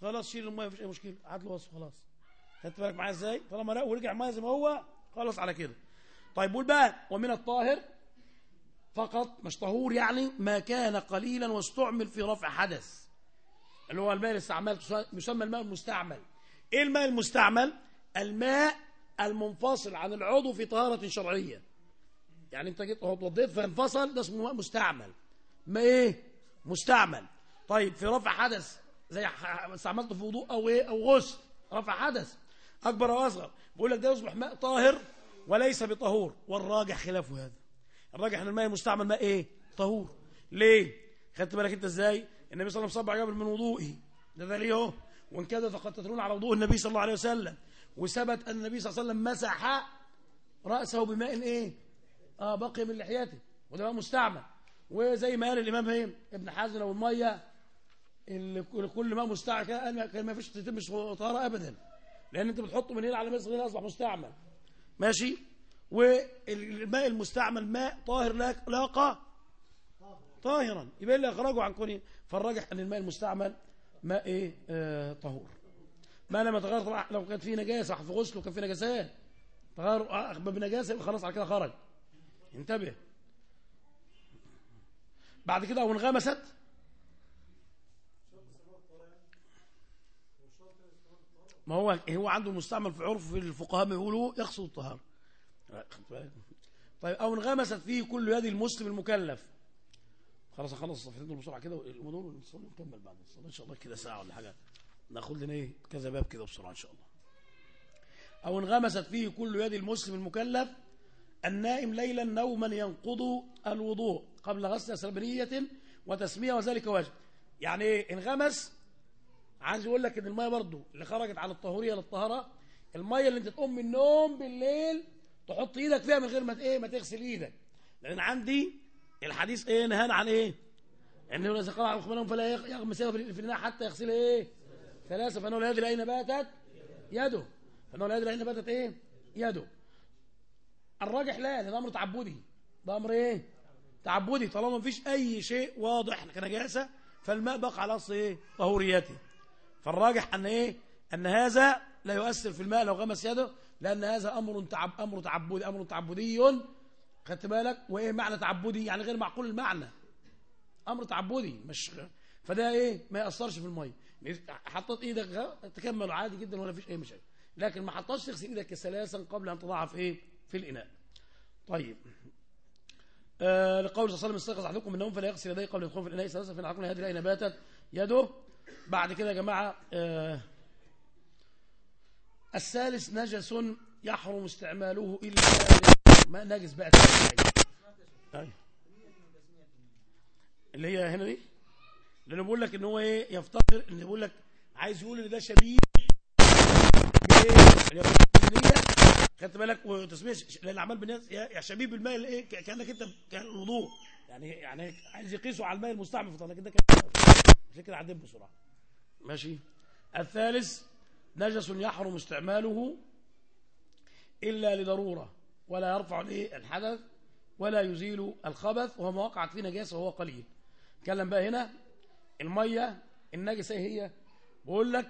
خلاص شيل الماء مفيش أي مشكلة. عاد له وصف خلاص. خدت بالك معايا إزاي؟ طالما لا ورجع الماء زي ما هو خلاص على كده. طيب بقول بقى ومن الطاهر فقط مش طهور يعني ما كان قليلا واستعمل في رفع حدث. اللي هو الماء الاستعمال يسمى الماء المستعمل. إيه الماء المستعمل؟ الماء المنفصل عن العضو في طهارة شرعية. يعني انت جيت وضيت فانفصل ده اسمه ماء مستعمل. ما إيه؟ مستعمل. طيب في رفع حدث زي استعملته في وضوء أو إيه؟ أو غسل. رفع حدث. أكبر أو أصغر. بيقول لك ده يصبح ماء طاهر وليس بطهور. والراجح خلاف هذا. الراجح إن الماء المستعمل ماء إيه؟ طهور. ليه؟ خدت بالك أنت إزاي؟ النبي صلى الله عليه وسلم صبع جبل من وضوئه. ده ده ليه؟ اهو وإن كاد فقد على وضوء النبي صلى الله عليه وسلم. وثبت أن النبي صلى الله عليه وسلم مسح رأسه بماء إيه؟ آه بقي من لحيته. وده ماء مستعمل. وزي ما قال الإمام إيه؟ ابن حزم لو الميه اللي كل ما مستعمل كان ما فيش تتمش طهارة ابدا. لأن أنت بتحطه من هنا على مصر هنا اصبح مستعمل. ماشي؟ والماء المستعمل ماء طاهر لا طاهرا. يبقى اللي أخرجه عن كونه فالراجح أن الماء المستعمل ماء إيه؟ آه طهور. ما لم يتغير طبعا. لو كان فيه نجاسة في غسله كان فيه نجاسات تغير آه، بنجاسه يبقى خلاص على كده خرج. انتبه. بعد كده أو انغمست. ما هو هو عنده المستعمل في عرف الفقهاء بيقولوا يقصد الطهارة؟ طيب أو انغمست فيه كل يد المسلم المكلف. خلاص اخلص الصفحتين دول بسرعة كده والأمور ونصلي ونكمل بعد الصلاة. إن شاء الله كده ساعة ولا حاجة ناخد لنا إيه؟ كذا باب كده بسرعة إن شاء الله. أو انغمست فيه كل يد المسلم المكلف النائم ليلا نوما ينقض الوضوء قبل غسل سلبنية وتسمية وذلك واجب يعني إيه؟ انغمس. عايز يقول لك إن المية برضو اللي خرجت على الطهورية للطهارة المية اللي أنت تقوم من النوم بالليل تحط إيدك فيها من غير ما إيه؟ ما تغسل إيدك. لأن عندي الحديث إيه؟ نهانا عن إيه؟ انه اذا قال على خمانهم فلا يغ- يغمس في الاناء حتى يغسل إيه؟ ثلاثة فانه لا يدري أين باتت يده. فانه لا يدري أين باتت إيه؟ يده. الراجح لا لأن أمر تعبدي. ده أمر إيه؟ تعبدي. طالما مفيش أي شيء واضح كنجاسه فالماء بقى على أصل إيه؟ طهوريته فالراجح أن إيه؟ أن هذا لا يؤثر في الماء لو غمس يده لأن هذا أمر تعب أمر تعبدي أمر تعبدي خدت بالك؟ وإيه معنى تعبدي؟ يعني غير معقول المعنى. أمر تعبدي مش فده إيه؟ ما يأثرش في الميه حطيت إيدك تكمل عادي جدا ولا فيش أي مشاكل. لكن ما حطش تغسل إيدك ثلاثا قبل أن تضعها في إيه؟ في الإناء. طيب. آه لقول صلى الله عليه وسلم استيقظ أحدكم من النوم فلا يغسل يديه قبل يدخل في الإناء. ثلاثة فان احدكم يدري اين باتت يده. بعد كده يا جماعة آه الثالث نجس يحرم استعماله إلا ما نجس بقى أيوة. اللي هي هنا دي؟ لأنه بيقول لك ان هو إيه يفتقر ان بيقول لك عايز يقول ان ده شبيه خدت بالك؟ وتسميه الأعمال بالناس يا شبيه بالماء اللي إيه ك- كأنك انت كان الوضوء. يعني يعني عايز يقيسوا على الماء المستعمل لكن ده كان كده عدين بسرعة. ماشي. الثالث نجس يحرم استعماله إلا لضرورة. ولا يرفع الحدث ولا يزيل الخبث وهو ما وقعت فيه نجاسة وهو قليل. اتكلم بقى هنا المية النجسة إيه هي بقول لك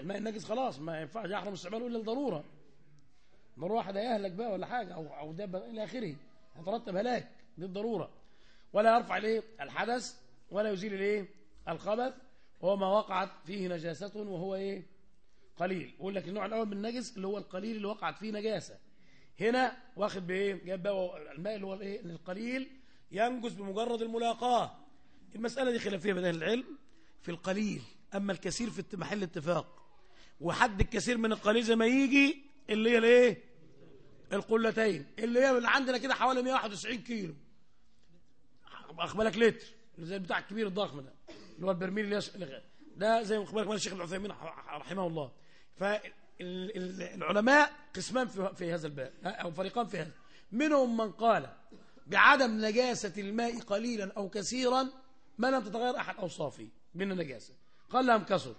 الماء النجس خلاص ما ينفعش يحرم استعماله إلا لضرورة. مرة واحد هيهلك بقى ولا حاجة أو أو دابة إلى آخره. هترتب هلاك دي الضرورة ولا يرفع الايه الحدث ولا يزيل الايه الخبث وهو ما وقعت فيه نجاسة وهو إيه؟ قليل. يقول لك النوع الأول من النجس اللي هو القليل اللي وقعت فيه نجاسة. هنا واخد بإيه؟ جاب بقى الماء اللي هو الإيه؟ القليل. ينجس بمجرد الملاقاة. المسألة دي خلافية بين أهل العلم. في القليل أما الكثير في محل اتفاق. وحد الكثير من القليل زي ما يجي اللي هي الإيه؟ القلتين. اللي هي من عندنا كده حوالي 191 كيلو. اخبالك لتر. زي بتاع الكبير الضخم ده. اللي هو البرميل اللي. ده زي ما اخبالك الشيخ ابن عثيمين رحمه الله. فالعلماء قسمان في, هذا الباب أو فريقان في هذا. منهم من قال بعدم نجاسة الماء قليلا أو كثيرا ما لم تتغير أحد اوصافه من النجاسة. قال لهم كسر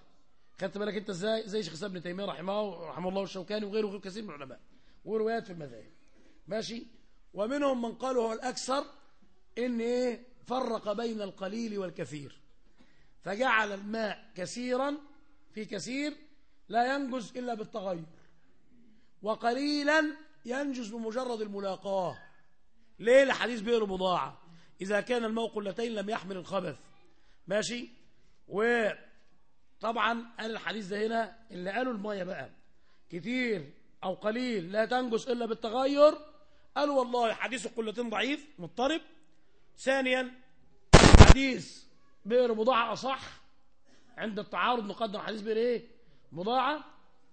خدت بالك أنت إزاي؟ زي شيخ ابن تيمية رحمه رحمه الله الشوكاني وغيره وغير كثير من العلماء. وروايات في المذاهب. ماشي؟ ومنهم من قالوا هو الأكثر إن إيه؟ فرق بين القليل والكثير. فجعل الماء كثيرا في كثير لا ينجز إلا بالتغير. وقليلا ينجز بمجرد الملاقاة. ليه؟ لحديث بئر بضاعه إذا كان الماء قلتين لم يحمل الخبث. ماشي؟ و طبعا قال الحديث ده هنا اللي قالوا المية بقى. كتير أو قليل لا تنجس إلا بالتغير. قالوا والله حديث القلتين ضعيف مضطرب. ثانيا حديث بئر بضاعة أصح. عند التعارض مقدم حديث بئر إيه؟ بضاعة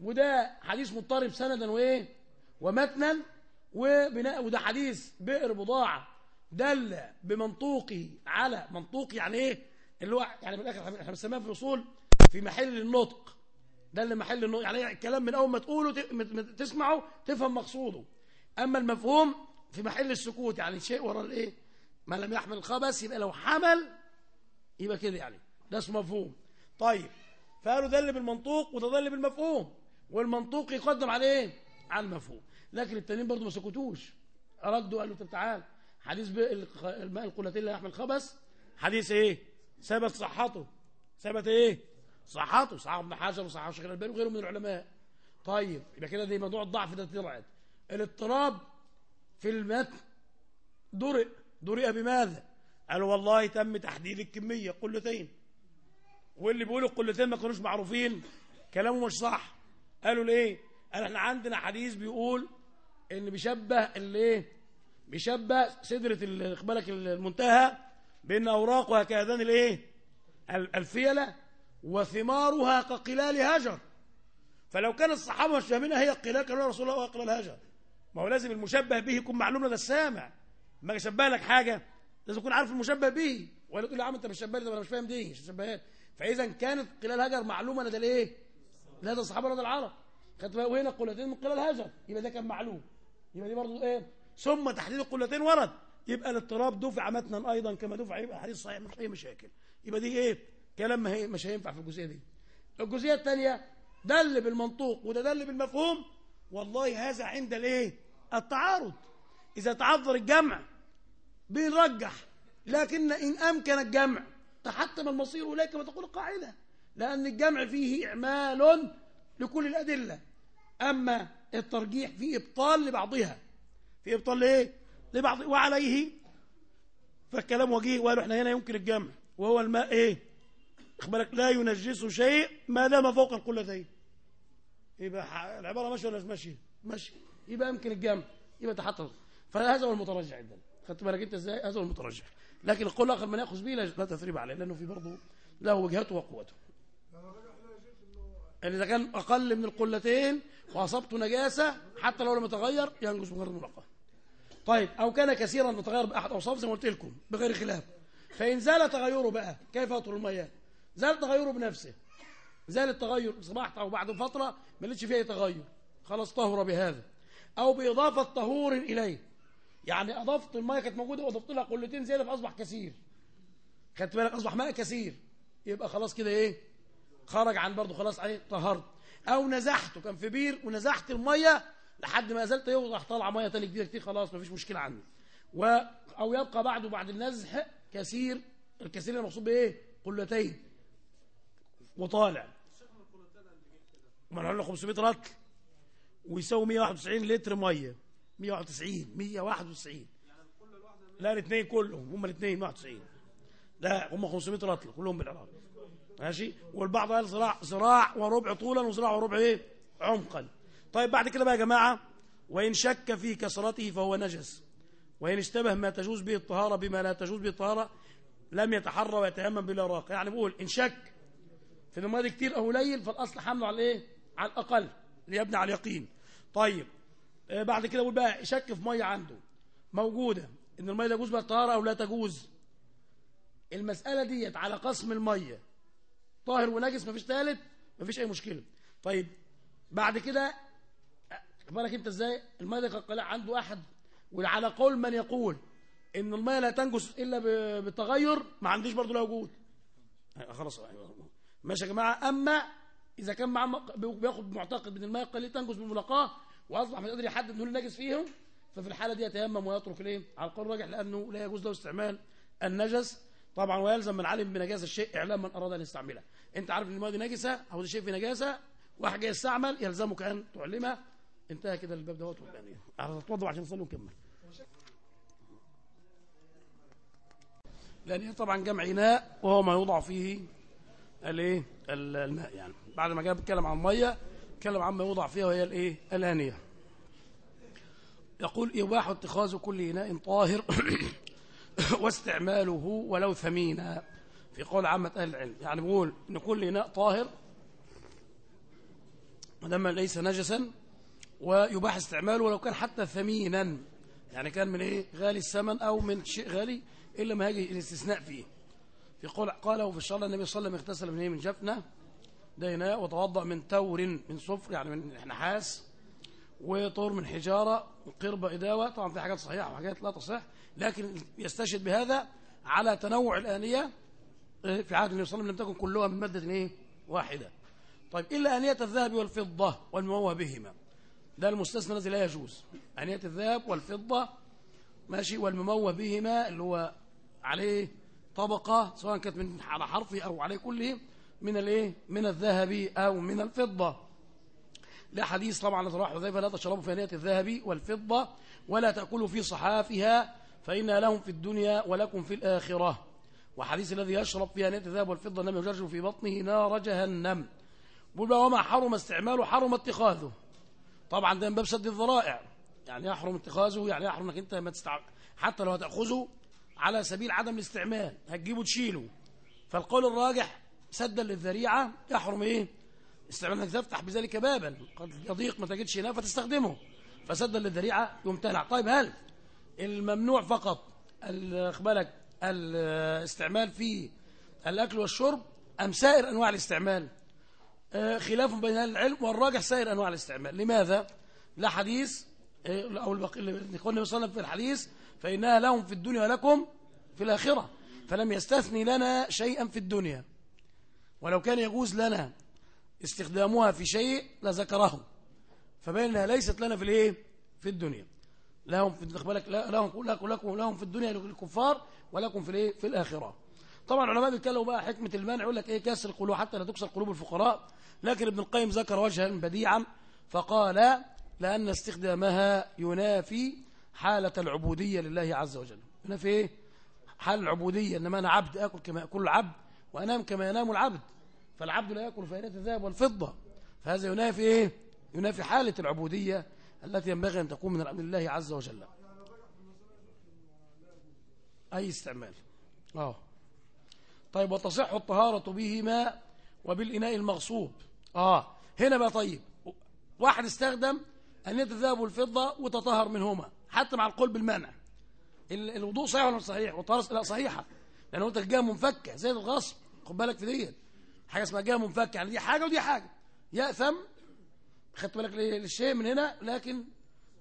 وده حديث مضطرب سندا وإيه؟ ومتنا وبناء وده حديث بئر بضاعة دل بمنطوقه على منطوق يعني إيه؟ اللي هو يعني في الآخر إحنا بنسميها في الأصول في محل النطق. ده اللي محل النطق يعني الكلام من أول ما تقوله تسمعه تفهم مقصوده. أما المفهوم في محل السكوت يعني شيء ورا الإيه؟ ما لم يحمل الخبث يبقى لو حمل يبقى كده يعني. ده اسمه مفهوم. طيب فقالوا ده اللي بالمنطوق وده ده اللي بالمفهوم والمنطوق يقدم على إيه على المفهوم. لكن التانيين برضه ما سكتوش. ردوا قالوا طب تعال حديث الماء القلتين لا يحمل خبث حديث إيه؟ ثبت صحته. ثبت إيه؟ صحته. صححه ابن حجر وصححه الشيخ الألباني وغيره من العلماء. طيب يبقى كده دي موضوع الضعف ده طلعت. الاضطراب في المتن درئ. درئ بماذا؟ قالوا والله تم تحديد الكمية قلتين. واللي بيقولوا القلتين ما كانوش معروفين كلامه مش صح. قالوا ليه؟ قال إحنا عندنا حديث بيقول إن بيشبه الايه بيشبه سدرة بالك المنتهى بان اوراقها كاذان الايه الفيلة وثمارها كقلال هجر. فلو كان الصحابة مش فاهمينها هي القلال كانوا رسول الله وقلال هجر. ما هو لازم المشبه به يكون معلوم لدى السامع. ما يشبه لك حاجة لازم يكون عارف المشبه به. ولا تقول يا عم أنت مش شبه لي أنا مش فاهم دي مش شبهات فاذا كانت قلال هجر معلومه لدى الايه لدى الصحابه لدى العرب. خدت وهنا قلتين من قلال هجر يبقى ده كان معلوم. يبقى دي برضه إيه؟ ثم تحديد القلتين ورد. يبقى الاضطراب دفع متنا أيضا كما دفع يبقى حديث صحيح مش أي مشاكل. يبقى دي إيه؟ كلام ما هي مش هينفع في الجزئية دي. الجزئية الثانية دل بالمنطوق وده دل بالمفهوم. والله هذا عند الايه؟ التعارض. إذا تعذر الجمع بنرجح لكن إن أمكن الجمع تحتم المصير إليك كما تقول القاعده لأن الجمع فيه إعمال لكل الأدلة. أما الترجيح فيه إبطال لبعضها. في إبطال لإيه؟ لبعض. وعليه. فالكلام وجيه وقالوا إحنا هنا يمكن الجمع. وهو الماء إيه؟ اخبرك لا ينجس شيء ما دام فوق القلتين. يبقى العبارة ماشية ولا مش ماشية؟ ماشيه يبقى يمكن الجمع. يبقى تحت فهذا هو المترجح عندنا. خدت بالك أنت إزاي؟ هذا هو المترجح لكن القول الآخر من يأخذ به لا تثريب عليه لأنه في برضه له وجهته وقوته. يعني إذا كان أقل من القلتين وأصبت نجاسة حتى لو لم يتغير ينجس بغير الملقى طيب أو كان كثيرا متغير بأحد أوصاف زي ما قلت لكم بغير خلاف. فإن زال تغيره بقى كيف يطهر المياه؟ زال تغيره بنفسه. زال التغير صباحت أو بعد فترة ما لقيتش فيه تغير خلاص طهر بهذا. أو بإضافة طهور إليه. يعني أضفت المية كانت موجودة وأضفت لها قلتين زيادة فأصبح كثير. خدت بالك؟ أصبح ماء كثير. يبقى خلاص كده إيه؟ خرج عن برضه خلاص إيه طهرت. أو نزحته كان في بير ونزحت المية لحد ما زلت يوضح طالعه مية ثانية كتير كتير خلاص مفيش مشكلة عندي. و أو يبقى بعده بعد النزح كثير. الكثير المقصود بإيه؟ قلتين. وطالع. ما نقول له 500 رطل. ويساوي 191 لتر مية. 191 191 لا الاثنين كلهم هم الاثنين 191 لا هم 500 رطل كلهم بالعراق ماشي؟ والبعض قال زراع زراع وربع طولا وزراع وربع إيه؟ عمقا. طيب بعد كده بقى يا جماعة وإن شك في كسرته فهو نجس. وإن اشتبه ما تجوز به الطهارة بما لا تجوز به الطهارة لم يتحرى ويتيمم بلا راق. يعني بقول إن شك في الميه كتير أو قليل فالأصل حمله على الايه على الأقل ليبني على اليقين. طيب بعد كده بقول بقى شك في مية عنده. موجودة. إن المية تجوز بها الطهاره أو لا تجوز. المسألة ديت على قسم المية. طاهر ونجس مفيش ثالث مفيش أي مشكلة. طيب بعد كده بالك أنت إزاي؟ المية عنده أحد. وعلى قول من يقول إن المية لا تنجس إلا بالتغير ما عنديش برضه لا وجود. خلاص. ماشي يا جماعة. أما إذا كان معاه بياخد معتقد إن المية القليله تنجس بالملاقاه واصبح مش قادر يحدد انه نجس فيهم ففي الحالة دي يتيمم ويترك الايه على القول الراجح لأنه لا يجوز له استعمال النجس. طبعا ويلزم من علم بنجاسة الشيء إعلام من أراد أن يستعمله أنت عارف إن الميه دي نجسة؟ أو شيء في نجاسة؟ واحد جاي يستعمل يلزمك أن تعلمه انتهى كده الباب دوت. يعني اتوضوا عشان نصلي ونكمل. لأن طبعا جمع إناء وهو ما يوضع فيه الايه الماء يعني. بعد ما جاء بيتكلم عن الميه اتكلم عن ما يوضع فيها وهي الإيه؟ الآنية. يقول يباح اتخاذ كل إناء طاهر واستعماله ولو ثمينا. في قول عامة أهل العلم. يعني بقول إن كل إناء طاهر ما ليس نجسا ويباح استعماله ولو كان حتى ثمينا. يعني كان من إيه؟ غالي الثمن أو من شيء غالي إلا ما هيجي الاستثناء فيه. في قول قاله في الشرع النبي صلى الله عليه وسلم اغتسل من إيه؟ من جفنة. ديناء وتوضأ من تور من صفر يعني من نحاس وطور من حجارة وقربة إداوة. طبعا في حاجات صحيحة وحاجات لا تصح لكن يستشهد بهذا على تنوع الآنية إيه، في عهد النبي صلى الله عليه وسلم لم تكن كلها من مادة إيه؟ واحدة. طيب إلا آنية الذهب والفضة والموه بهما. ده المستثنى الذي لا يجوز. آنية الذهب والفضة ماشي والمموه بهما اللي هو عليه طبقة سواء كانت من على حرفه أو عليه كله من الايه؟ من الذهب أو من الفضة. لا حديث طبعا راح حذيفة لا تشربوا في آنية الذهب والفضة ولا تأكلوا في صحافها فإنها لهم في الدنيا ولكم في الآخرة. وحديث الذي يشرب في آنية الذهب والفضة لم يجرجر في بطنه نار جهنم. وما حرم استعماله؟ حرم اتخاذه. طبعا ده من باب سد الذرائع. يعني يحرم اتخاذه؟ يعني يحرم إنك أنت ما تستع... حتى لو هتأخذه على سبيل عدم الاستعمال. هتجيبه تشيله. فالقول الراجح سدا للذريعة يحرم إيه؟ استعمال انك تفتح بذلك بابا. قد يضيق ما تجدش هنا فتستخدمه. فسدا للذريعة يمتنع. طيب هل الممنوع فقط بالك الاستعمال في الأكل والشرب أم سائر أنواع الاستعمال؟ آه، خلاف بين العلم والراجح سائر أنواع الاستعمال. لماذا؟ لا حديث آه، أو اللي قلنا صلى في الحديث فإنها لهم في الدنيا ولكم في الآخرة فلم يستثني لنا شيئا في الدنيا. ولو كان يجوز لنا استخدامها في شيء لذكره. فبين انها ليست لنا في الإيه؟ في الدنيا. لهم في بالك لهم لكم لهم في الدنيا للكفار ولكم في الإيه؟ في الآخرة. طبعا العلماء بيتكلموا بقى حكمة المنع يقول لك إيه؟ كسر القلوب حتى لا تكسر قلوب الفقراء. لكن ابن القيم ذكر وجها بديعا فقال لأن استخدامها ينافي حالة العبودية لله عز وجل. ينافي إيه؟ حال العبودية إنما أنا عبد أكل كما يأكل العبد وأنام كما ينام العبد. فالعبد لا يأكل فائدة الذهب والفضة. فهذا ينافي إيه؟ ينافي حالة العبودية التي ينبغي أن تكون من الله عز وجل. أي استعمال؟ آه. طيب وتصح الطهارة بهما وبالإناء المغصوب. آه. هنا بقى طيب. واحد استخدم أنية الذهب والفضة وتطهر منهما حتى مع القول بالمنع الوضوء صحيح ولا صحيح؟ والطهارة لا صحيحة. لأنه أنت جهة منفكة زي الغصب خد بالك في ديت. حاجة اسمها جهة منفكة يعني دي حاجة ودي حاجة. يأثم خدت بالك للشيء من هنا لكن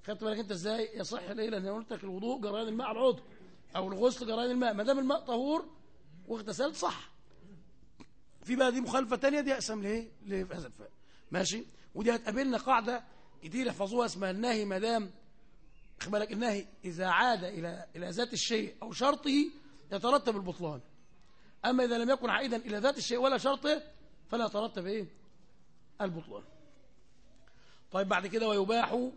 خدت بالك انت إزاي؟ يصح ليه؟ لأن قلت لك الوضوء جريان الماء على العضو أو الغسل جريان الماء. ما دام الماء طهور واغتسلت صح. في بقى دي مخالفة تانية دي أقسم ليه؟ لهذا ماشي؟ ودي هتقابلنا قاعدة كتير يحفظوها اسمها النهي ما دام بالك النهي إذا عاد إلى إلى ذات الشيء أو شرطه يترتب البطلان. أما إذا لم يكن عائدا إلى ذات الشيء ولا شرطه فلا يترتب إيه؟ البطلان. طيب بعد كده ويباح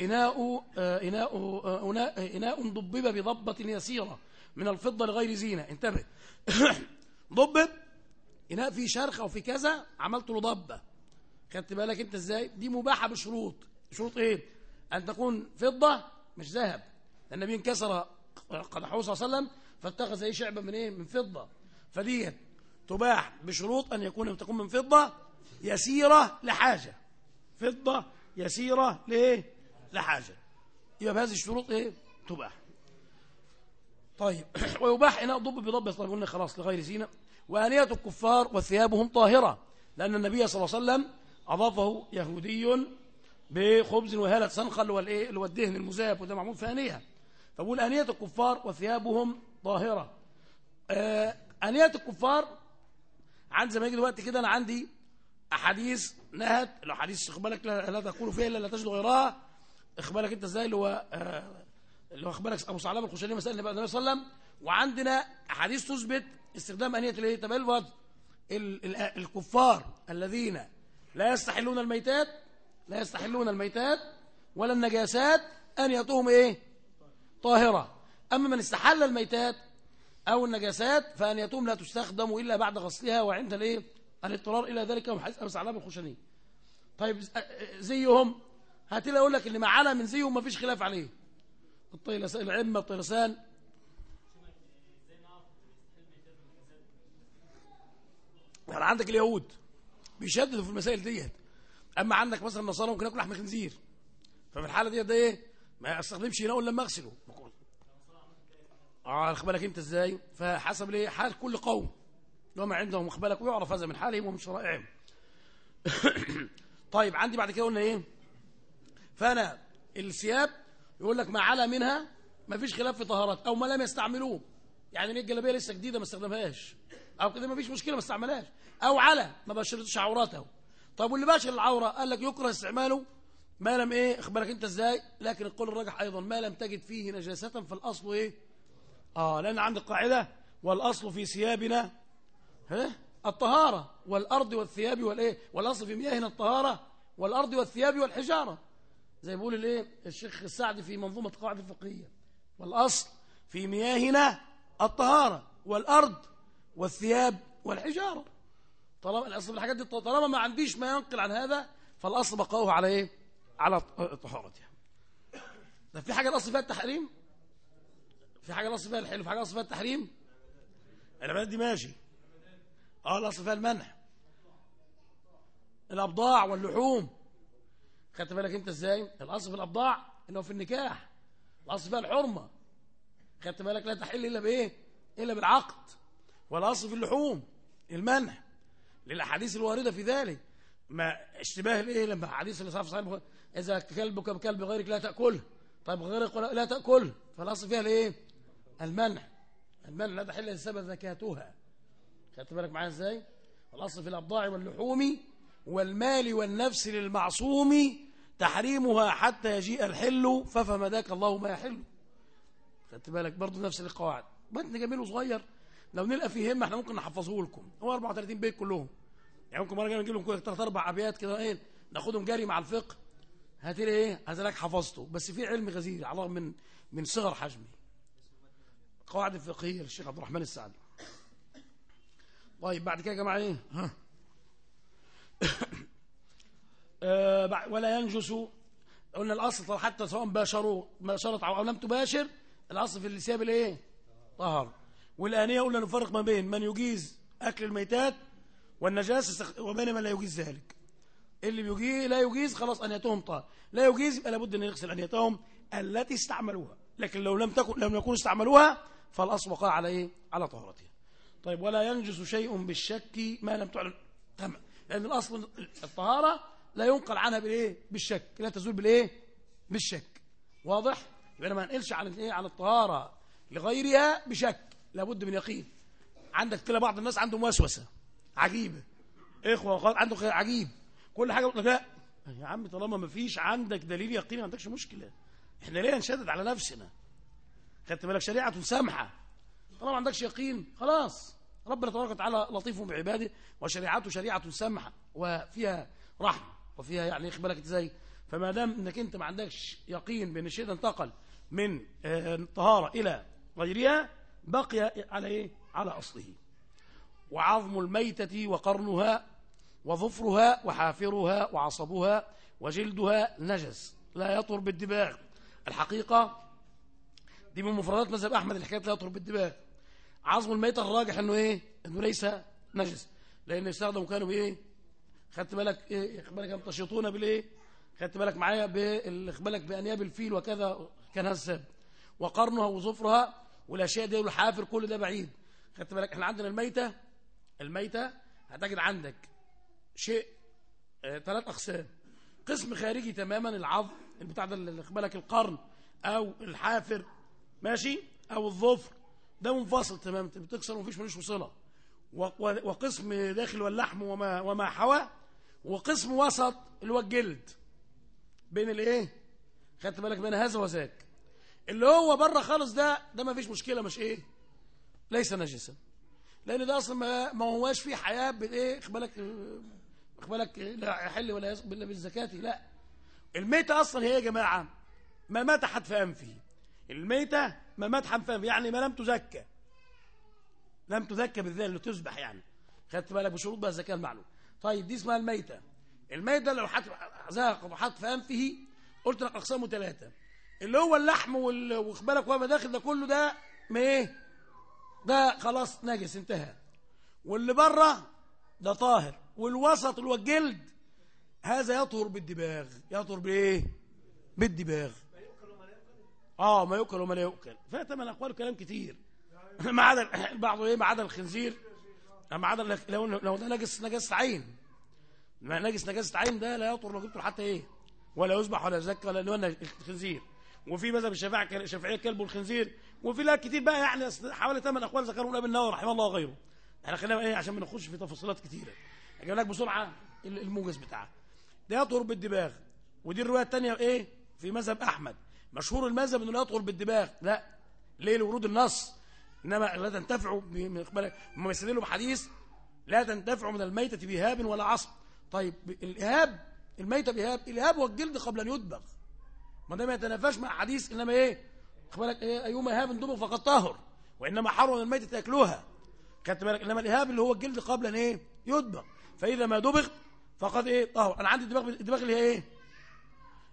إناء آه، إناء آه، إناء ضبب بضبة يسيرة من الفضة لغير زينة. انتبه. ضبب إناء فيه شرخ أو في كذا عملت له ضبة. خدت بالك أنت إزاي؟ دي مباحة بشروط. شروط إيه؟ أن تكون فضة مش ذهب. النبي انكسر قدحه صلى الله عليه وسلم فاتخذ أي شعبة من إيه؟ من فضة. فدي تباح بشروط أن يكون تكون من فضة يسيرة لحاجة. فضة يسيرة لإيه؟ لحاجة. يبقى بهذه الشروط إيه؟ تباح. طيب. ويباح إناء ضب بضب طيب قلنا خلاص لغير زينة. وآنية الكفار وثيابهم طاهرة. لأن النبي صلى الله عليه وسلم أضافه يهودي بخبز وهالة سنخل اللي هو الدهن المزاف وده معمول في آنية فبقول آنية الكفار وثيابهم طاهرة. آنية الكفار عند زي ما يجي دلوقتي كده أنا عندي أحاديث نهت لو حديث اخبالك لا تقول فيها إلا لا تجد غيرها اخبالك أنت إزاي اللي هو آه، اللي هو اخبالك أبو صعلاب الخشني مسألة النبي صلى الله عليه وسلم. وعندنا أحاديث تثبت استخدام أنية الايه تبلغ الكفار الذين لا يستحلون الميتات لا يستحلون الميتات ولا النجاسات أنيتهم إيه؟ طاهرة. أما من استحل الميتات أو النجاسات فأنيتهم لا تستخدم إلا بعد غسلها وعند الإيه؟ الاضطرار إلى ذلك أبي علام الخشني. طيب زيهم هاتي أقول لك اللي معانا من زيهم ما فيش خلاف عليه. الطيلسان العمة الطيلسان. يعني عندك اليهود بيشددوا في المسائل ديت. أما عندك مثلا النصارى ممكن ياكل لحم خنزير. ففي الحالة ديت ده إيه؟ ما استخدمش هنا الا لما اغسله آه خد بالك أنت إزاي؟ فحسب ليه حال كل قوم. وما عندهم خد بالك ويعرف هذا من حالهم ومن شرائعهم طيب عندي بعد كده قلنا إيه؟ فأنا الثياب يقول لك ما علا منها ما فيش خلاف في طهارات أو ما لم يستعملوه. يعني ليه الجلابيه لسه جديدة ما استخدمهاش. أو كده ما فيش مشكلة ما استعملهاش. أو على ما بشرتش عورته طب واللي باشر العورة قال لك يكره استعماله. ما لم إيه؟ اخبرك أنت إزاي؟ لكن القول الراجح أيضا ما لم تجد فيه نجاسة فالأصل إيه؟ آه لأن عندك قاعدة والأصل في ثيابنا ها؟ الطهارة والأرض والثياب والإيه؟ والأصل في مياهنا الطهارة والأرض والثياب والحجارة. زي بيقول الإيه؟ الشيخ السعدي في منظومة قواعد الفقهية. والأصل في مياهنا الطهارة والأرض والثياب والحجارة. طالما الأصل في الحاجات دي طالما ما عنديش ما ينقل عن هذا فالأصل بقاؤه على إيه؟ على طهارتها ده في حاجة الأصل فيها التحريم؟ في حاجة الاصل فيها الحلو في حاجة الاصل فيها التحريم؟ العبادات دي ماشي. آه الأصل فيها المنع الأبضاع واللحوم. خدت بالك أنت إزاي؟ الأصل في الأبضاع إنه في النكاح. الأصل فيها الحرمة. خدت بالك؟ لا تحل إلا بإيه؟ إلا بالعقد. والأصل في اللحوم المنع للأحاديث الواردة في ذلك. ما اشتباه الايه لما حديث اللي صحيح صحيح إذا كلبك بكلب غيرك لا تأكله. طيب غيرك لا تأكله. فالأصل فيها الإيه؟ المنع المنع لا تحل السبب زكاتها. خدت بالك معايا إزاي؟ الاصل في الأبضاع واللحوم والمال والنفس للمعصوم تحريمها حتى يجيء الحل ففهم ذاك الله ما يحل. خدت بالك برضه نفس القواعد. متن جميل وصغير لو نلقى فيه همة إحنا ممكن نحفظه لكم. هو 34 بيت كلهم. يعني ممكن مرة نجيب لهم كده ثلاث أربع أبيات كده إيه ناخدهم جري مع الفقه. هات لي إيه؟ لك حفظته. بس في علم غزير على من من صغر حجمه قواعد الفقهية للشيخ عبد الرحمن السعدي طيب بعد كده يا جماعة إيه؟ ها. آه ولا ينجس. قلنا الأصل حتى سواء باشروا باشرت أو لم تباشر الأصل في الثياب الإيه؟ طهر. والآنية قلنا نفرق ما بين من يجيز أكل الميتات والنجاسة وبين من لا يجيز ذلك. اللي بيجيز لا يجيز خلاص آنيتهم طهر. لا يجيز يبقى لابد إن يغسل آنيتهم التي استعملوها. لكن لو لم تكن لم يكونوا استعملوها فالأصل وقع على إيه؟ على طهارتها. طيب ولا ينجس شيء بالشك ما لم تعلم. تمام. لأن الأصل الطهارة لا ينقل عنها بالإيه؟ بالشك. لا تزول بالإيه؟ بالشك. واضح؟ يبقى ما ننقلش عن الإيه؟ عن الطهارة لغيرها بشك. لابد من يقين. عندك كده بعض الناس عندهم وسوسة. عجيبه إخوة وأخوات عنده عجيب. كل حاجة لا. يا عم طالما ما فيش عندك دليل يقيني ما عندكش مشكلة. إحنا ليه نشدد على نفسنا؟ خدت بالك شريعة سامحه طالما ما عندكش يقين خلاص. ربنا تبارك وتعالى لطيف بعباده وشريعته شريعة سامحه وفيها رحمة وفيها يعني خد بالك إزاي؟ فما دام إنك أنت ما عندكش يقين بأن الشيء ده انتقل من طهارة إلى غيرها بقي على إيه؟ على أصله. وعظم الميتة وقرنها وظفرها وحافرها وعصبها وجلدها نجس. لا يطهر بالدباغ الحقيقة دي من مفردات مذهب أحمد الحكاية لا يطهر بالدباغ عظم الميتة الراجح أنه إيه؟ أنه ليس نجس. لأن يستخدموا كانوا بإيه؟ خدت بالك خدت بالك يمتشطون بالإيه؟ خدت بالك معايا بالك بأنياب الفيل وكذا كان هذا السبب. وقرنها وظفرها والأشياء دي والحافر كل ده بعيد. خدت بالك إحنا عندنا الميتة الميتة هتجد عندك شيء ثلاث أقسام. قسم خارجي تماما العظم البتاع ده اللي بالك القرن أو الحافر ماشي؟ أو الظفر. ده منفصل تماما بتكسر ومفيش ملوش وصلة. وقسم داخل واللحم وما وما حوى وقسم وسط اللي هو الجلد. بين الإيه؟ خدت بالك بين هذا وذاك. اللي هو بره خالص ده ده ما فيش مشكلة مش إيه؟ ليس نجسا. لأن ده أصلا ما, ما هواش فيه حياة بالايه بالك بالك لا يحل ولا يسقط الا بالزكاه لا. الميتة أصلا هي يا جماعة ما مات حد في أنفه. الميتة ما مات انفه يعني ما لم تزكى. لم تزكى بالذات اللي تذبح يعني. خدت بالك بشروط بقى الزكاة المعلوم. طيب دي اسمها الميتة. الميتة لو حط حط في انفه قلت لك أقسامه ثلاثة اللي هو اللحم واخبارك وما داخل ده كله ده ما إيه؟ ده خلاص نجس انتهى. واللي بره ده طاهر. والوسط اللي هو الجلد هذا يطهر بالدباغ. يطهر بإيه؟ بالدباغ. آه ما يؤكل وما لا يؤكل. فيتمن اقوال كلام كتير. ما عدا بعض إيه ما عدا الخنزير. ما عدا لو لو ده نجس نجس عين. نجس نجاسة عين ده لا يطهر لو جبته حتى إيه ولا يذبح ولا يزكى ولا لون الخنزير. وفي مذهب الشافعي الشافعية كلب الخنزير. وفي لا كتير بقى يعني حوالي ثمان أقوال ذكرهم ابن النووي رحمه الله وغيره. إحنا خلينا إيه عشان ما نخش في تفاصيلات كتيرة. أجيب لك بسرعة الموجز بتاعها ده يطهر بالدباغ ودي الرواية الثانية إيه في مذهب أحمد. مشهور المذهب إنه لا يطهر بالدباغ لا. ليه؟ لورود النص. إنما لا تنتفعوا هم يستدلوا بحديث لا تنتفعوا من الميتة بهاب ولا عصب. طيب الإهاب الميتة بإهاب الإهاب والجلد قبل أن يدبغ. ما ده ما يتنافاش مع حديث إنما إيه؟ بالك إيه؟ أيما إهاب دبغ فقد طهر وإنما حرم الميتة تأكلوها. خدت بالك؟ إنما الإهاب اللي هو الجلد قبل أن إيه؟ يدبغ. فإذا ما دبغ فقد إيه؟ طهر. أنا عندي الدباغ الدباغ اللي هي إيه؟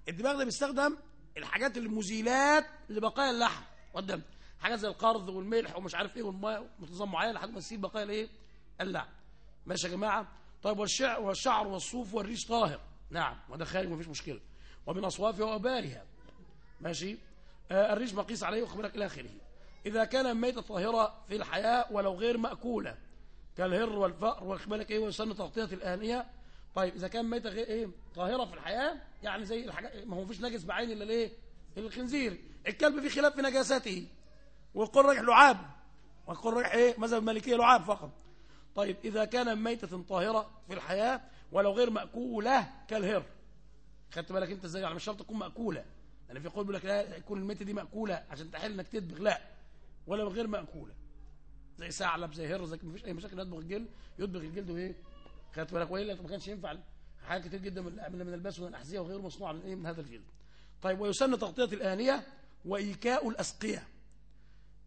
الدباغ ده بيستخدم الحاجات المزيلات لبقايا اللحم والدم حاجات زي القرض والملح ومش عارف إيه والماء نظام معين لحد ما تسيب بقايا الإيه؟ اللحم. ماشي يا جماعة؟ طيب والشعر والشعر والصوف والريش طاهر. نعم وده خارج مفيش مشكلة. ومن اصوافها وأبارها. ماشي؟ آه الريش مقيس عليه وخبرك إلى آخره. إذا كان ميتة طاهرة في الحياة ولو غير مأكولة كالهر والفأر واخبرك إيه وسن تغطية الآنية طيب إذا كان ميتة غير إيه؟ طاهرة في الحياة يعني زي الحاجات ما هو مفيش نجس بعين إلا الإيه؟ الخنزير. الكلب فيه خلاف في نجاسته والقر رايح لعاب والقر رايح إيه؟ مذهب المالكية لعاب فقط. طيب إذا كان ميتة طاهرة في الحياة ولو غير مأكولة كالهر. خدت بالك أنت إزاي؟ يعني مش شرط تكون مأكولة. يعني في قول بيقول لك لا يكون الميتة دي مأكولة عشان تحل إنك تدبغ لا. ولا غير مأكولة. زي ثعلب زي هر زي مفيش أي مشاكل يدبغ الجلد يدبغ الجلد وإيه؟ خدت بالك وإلا ما كانش ينفع حاجات كتير جدا من من اللباس ومن الأحذية وغيره مصنوعه من إيه؟ من هذا الجلد طيب ويسن تغطية الآنية وإيكاء الأسقية.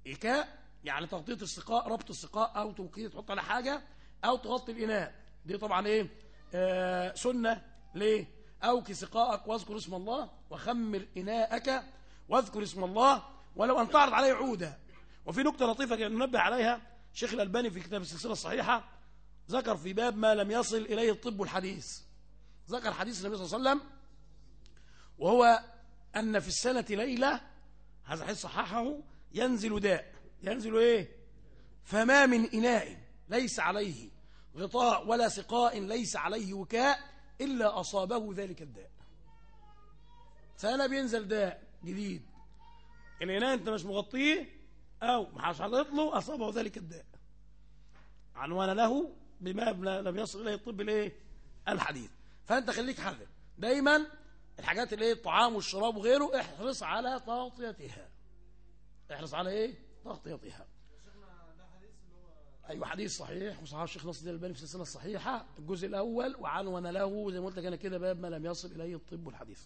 إيكاء يعني تغطية السقاء ربط السقاء أو توقيت تحط على حاجة أو تغطي الإناء. دي طبعا إيه؟ آه سنة. ليه؟ أوكي سقاءك واذكر اسم الله وخمر إناءك واذكر اسم الله ولو أن تعرض عليه عودة. وفي نكتة لطيفة ننبه عليها شيخ الألباني في كتاب السلسلة الصحيحة. ذكر في باب ما لم يصل إليه الطب الحديث. ذكر حديث النبي صلى الله عليه وسلم وهو أن في السنة ليلة هذا حديث صححه ينزل داء. ينزل إيه؟ فما من إناء ليس عليه غطاء ولا سقاء ليس عليه وكاء إلا أصابه ذلك الداء. سنة بينزل داء جديد. الإناء أنت مش مغطيه أو مش حاطط له أصابه ذلك الداء. عنوان له بما لم يصل إليه الطب الإيه؟ الحديث. فأنت خليك حذر. دايما الحاجات اللي هي الطعام والشراب وغيره احرص على تغطيتها. احرص على إيه؟ تغطيتها. أيوة حديث صحيح وصحاب الشيخ نصر الألباني في السلسلة الصحيحة الجزء الأول وعنون له زي ما قلت لك أنا كده باب ما لم يصل إليه الطب والحديث.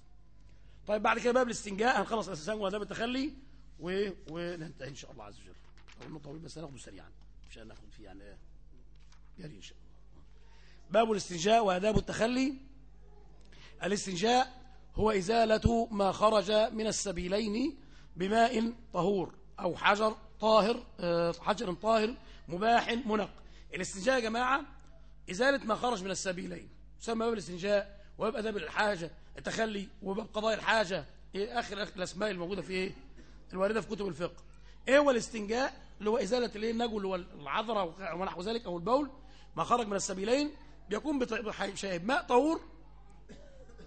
طيب بعد كده باب الاستنجاء هنخلص أساسا واداب التخلي. وننتهي إن شاء الله عز وجل. طويل بس هناخده سريعا عشان ناخد فيه يعني جري إن شاء الله. باب الاستنجاء وآداب التخلي. الاستنجاء هو إزالة ما خرج من السبيلين بماء طهور أو حجر طاهر آه، حجر طاهر مباح منق. الاستنجاء يا جماعة إزالة ما خرج من السبيلين. يسمى باب الاستنجاء وباب أداب الحاجة التخلي وباب قضاء الحاجة. إيه آخر, الأسماء الموجودة في إيه؟ الواردة في كتب الفقه. إيه هو الاستنجاء؟ اللي هو إزالة النجو اللي هو العذرة ونحو ذلك أو البول. ما خرج من السبيلين بيكون بشيء ماء طهور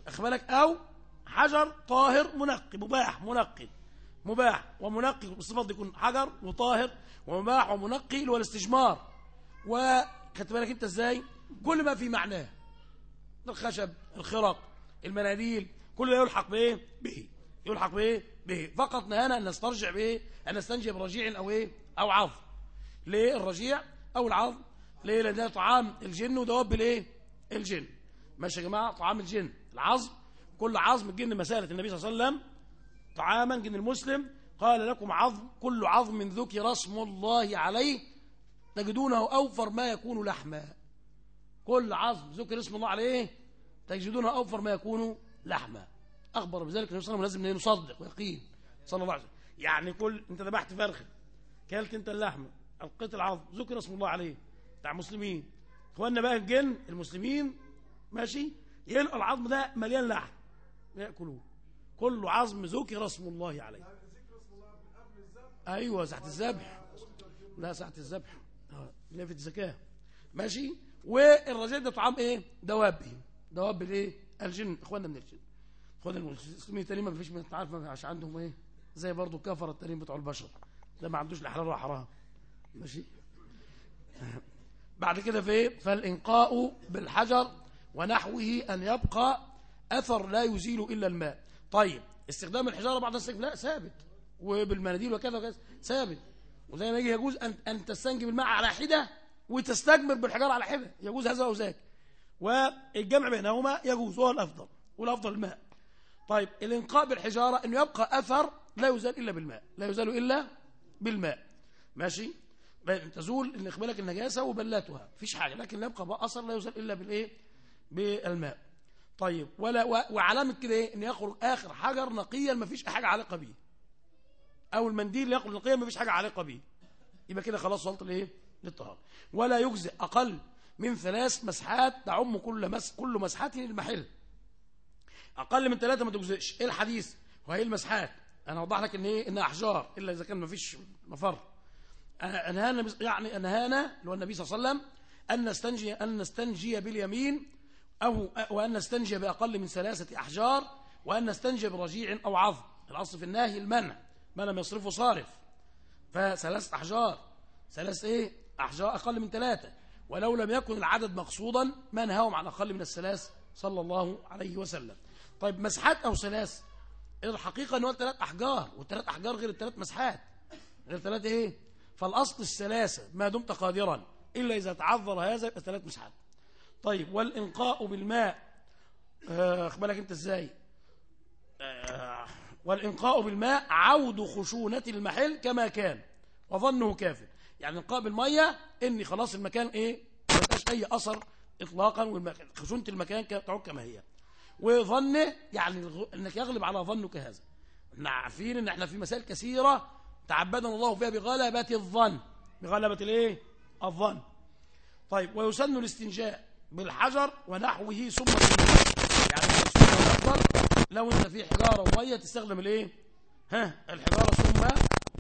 أخبالك أو حجر طاهر منقي مباح منقي. مباح ومنقي بالصفات دي يكون حجر وطاهر ومباح ومنقي اللي هو الاستجمار. وخدت بالك أنت إزاي؟ كل ما في معناه الخشب الخرق المناديل كل ده يلحق بايه به. يلحق بايه به. فقط نهانا أن نسترجع بايه أن نستنجي برجيع أو إيه؟ أو عظم ليه الرجيع أو العظم ليه؟ لأن ده طعام الجن ودواب الايه الجن. ماشي يا جماعة؟ طعام الجن. العظم. كل عظم الجن مسألة. النبي صلى الله عليه وسلم طعاما جن المسلم. قال لكم عظم كل عظم ذكر اسم الله عليه تجدونه أوفر ما يكون لحما. كل عظم ذكر اسم الله عليه تجدونه أوفر ما يكون لحما. أخبر بذلك النبي صلى الله عليه وسلم لازم نصدق ويقين. صلى الله عليه وسلم. يعني كل أنت ذبحت فرخة كلت أنت اللحمة ألقيت العظم ذكر اسم الله عليه. بتاع مسلمين. إخواننا بقى الجن المسلمين ماشي؟ يلقى العظم ده مليان لحم. يأكلوه. كله عظم ذكر اسم الله عليه. أيوه ساعة الذبح. لا ساعة الذبح. آه في الزكاه ماشي؟ والرجال ده طعام إيه؟ دواب دواب الايه الجن. إخواننا من الجن. إخواننا المسلمين التانيين ما فيش من ما عشان عندهم إيه؟ زي برضو كفر التانيين بتوع البشر. ده ما عندوش لا حلال ولا حرام ماشي؟ بعد كده في إيه؟ فالإنقاء بالحجر ونحوه أن يبقى أثر لا يزيل إلا الماء. طيب استخدام الحجارة بعد السجن لا ثابت. وبالمناديل وكذا وكذا ثابت. وزي ما يجي يجوز أن أن تستنجي بالماء على حدة وتستجمر بالحجارة على حدة. يجوز هذا أو ذاك. والجمع بينهما يجوز وهو الأفضل والأفضل الماء. طيب الإنقاء بالحجارة انه يبقى أثر لا يزال إلا بالماء لا يزال إلا بالماء. ماشي؟ تزول إن إقبالك النجاسة وبلاتها. مفيش حاجة. لكن يبقى أثر لا يزال إلا بالإيه؟ بالماء. طيب. ولا وعلامة كده إيه؟ إن يخرج آخر حجر نقيا ما فيش حاجة علاقه بيه. أو المنديل يخرج نقيا ما فيش حاجة علاقه بيه. يبقى كده خلاص وصلت لإيه؟ للطهارة. ولا يجزئ أقل من ثلاث مسحات تعم كل مس كل مسحات للمحل. أقل من ثلاثة ما تجزئش. إيه الحديث؟ وهي المسحات. أنا أوضح لك إن إيه؟ إنها أحجار. إلا إذا كان ما فيش مفر أنهانا يعني أنهانا اللي هو النبي صلى الله عليه وسلم أن نستنجي أن نستنجي باليمين أو وأن نستنجي بأقل من ثلاثة أحجار وأن نستنجي برجيع أو عظم. الأصل في النهي المنع. ما لم يصرفه صارف. فثلاثة أحجار. ثلاث إيه؟ أحجار أقل من ثلاثة. ولو لم يكن العدد مقصودا ما نهاهم عن أقل من الثلاث صلى الله عليه وسلم. طيب مسحات أو ثلاث؟ الحقيقة أنه ثلاث أحجار. والثلاث أحجار غير الثلاث مسحات. غير ثلاث إيه؟ فالأصل الثلاثة ما دمت قادرا إلا إذا تعذر هذا يبقى ثلاث مسحات طيب والإنقاء بالماء آه، أخبرك أنت إزاي؟ آه، والإنقاء بالماء عود خشونة المحل كما كان وظنه كافر يعني إنقاء بالمية إن خلاص المكان إيه؟ ما أي أثر إطلاقا خشونة المكان تعود كما هي. وظنه يعني إنك يغلب على ظنك هذا. إحنا عارفين إن إحنا في مسائل كثيرة تعبدنا الله فيها بغلبة الظن. بغلبة الإيه؟ الظن. طيب ويسن الاستنجاء بالحجر ونحوه ثم يعني الافضل لو انت في حجارة ومية تستخدم الإيه؟ ها؟ الحجارة ثم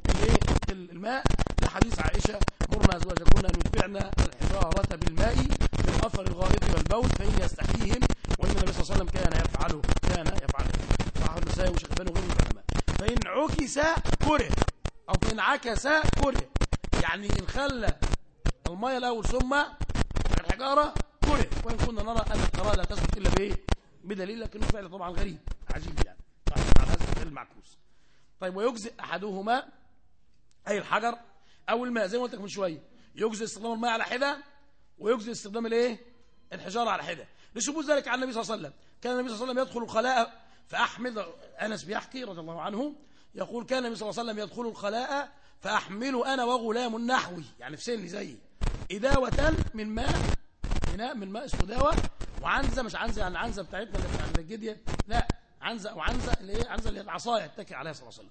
الإيه؟ الماء. لحديث عائشة مرنا ازواجكن ان يتبعن الحجارة بالماء من اثر الغائط والبول فإن يستحييهم وإن النبي صلى الله عليه وسلم كان يفعله كان يفعله. صحيح النسائي وشيخ العلماء. فإن عكس كره. أو فان عكس كره يعني إن خلى الميه الأول ثم الحجارة كره وإن كنا نرى أن القراءة لا تثبت إلا بإيه؟ بدليل لكنه فعل طبعا غريب. عجيب يعني. على هذا المعكوس طيب ويجزئ أحدهما أي الحجر أو الماء. زي ما قلت لك من شوية. يجزئ استخدام الماء على حدة ويجزئ استخدام الإيه؟ الحجارة على حدة. لثبوت ذلك عن النبي صلى الله عليه وسلم. كان النبي صلى الله عليه وسلم يدخل الخلاء فأحمل أنس بيحكي رضي الله عنه يقول كان النبي صلى الله عليه وسلم يدخل الخلاء فأحمل أنا وغلام نحوي. يعني في سني زيي. إداوة من ماء إناء من ماء اسمه دواء وعنزة مش عنزة يعني عنزة بتاعتنا اللي عند الجدية. لا عنزة أو عنزة اللي هي عنزة اللي هي العصاية يتكي عليها صلى الله عليه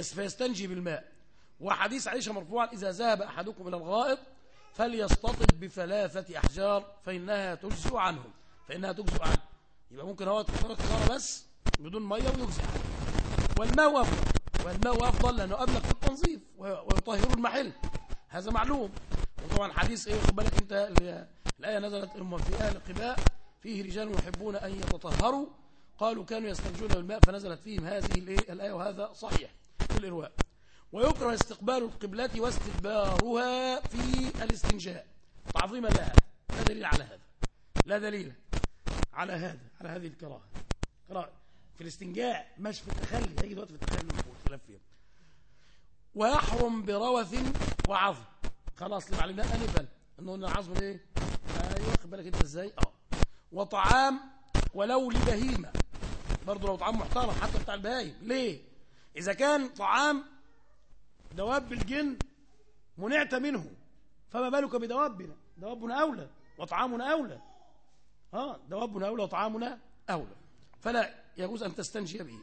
وسلم. فيستنجي بالماء. وحديث عائشة مرفوعا إذا ذهب أحدكم إلى الغائط فليستطب بثلاثة أحجار فإنها تجزئ عنهم فإنها تجزئ عنه. يبقى ممكن هو التجارة بس بدون مية ويجزئ عنه. والماء أفضل والماء أفضل؟ لأنه أبلغ في التنظيف ويطهر المحل. هذا معلوم. وطبعا حديث إيه خد بالك أنت الآية نزلت أم في أهل قباء. فيه رجال يحبون أن يتطهروا. قالوا كانوا يستنجون بالماء فنزلت فيهم هذه الآية وهذا صحيح في الإرواء. ويكره استقبال القبلة واستدبارها في الاستنجاء. تعظيما لها. لا دليل على هذا. لا دليل على هذا على هذه الكراهة قراءة. في الاستنجاء مش في التخلي هيجي دلوقتي في التخلي خلاف فيها. ويحرم بروث وعظم. خلاص اللي علمناه انفا إنه العظم إيه؟ أيوه خد بالك أنت إزاي؟ آه. وطعام ولو لبهيمة. برضه لو طعام محترم حتى بتاع البهايم. ليه؟ إذا كان طعام دواب الجن منعت منه. فما بالك بدوابنا؟ دوابنا أولى. وطعامنا أولى. آه دوابنا أولى وطعامنا أولى. فلا يجوز أن تستنجي به.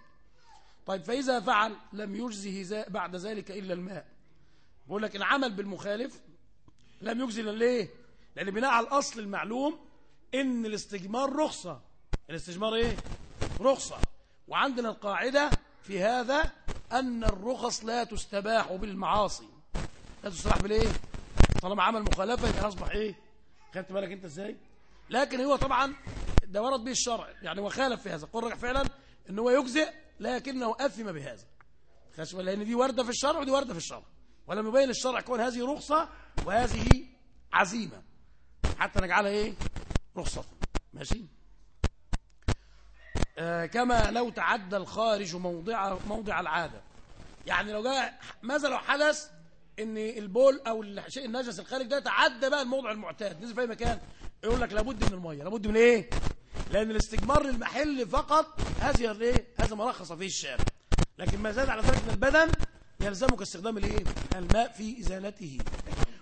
طيب فإذا فعل لم يجزه بعد ذلك إلا الماء. بقول لك العمل بالمخالف لم يجزي ليه؟ لأن بناء على الأصل المعلوم إن الاستجمار رخصة. الاستجمار إيه؟ رخصة. وعندنا القاعدة في هذا أن الرخص لا تستباح بالمعاصي. لا تستباح بالإيه؟ طالما عمل مخالفة يبقى أصبح إيه؟ خدت بالك أنت إزاي؟ لكن هو طبعا ده ورد به الشرع. يعني هو خالف في هذا. قرر فعلا ان هو يجزئ لكنه أثم بهذا. لأن دي وردة في الشرع ودي وردة في الشرع. ولم يبين الشرع كون هذه رخصة وهذه عزيمة. حتى نجعلها إيه؟ رخصة. ماشي؟ آه كما لو تعدى الخارج موضع موضع العادة. يعني لو جاء ماذا لو حدث إن البول أو الشيء النجس الخارج ده تعدى بقى الموضع المعتاد. نزل في أي مكان يقول لك لابد من المية. لابد من إيه؟ لأن الاستجمار للمحل فقط هذه الايه هذا ما رخص فيه الشارع. لكن ما زاد على ذلك من البدن يلزمك استخدام الايه الماء في إزالته.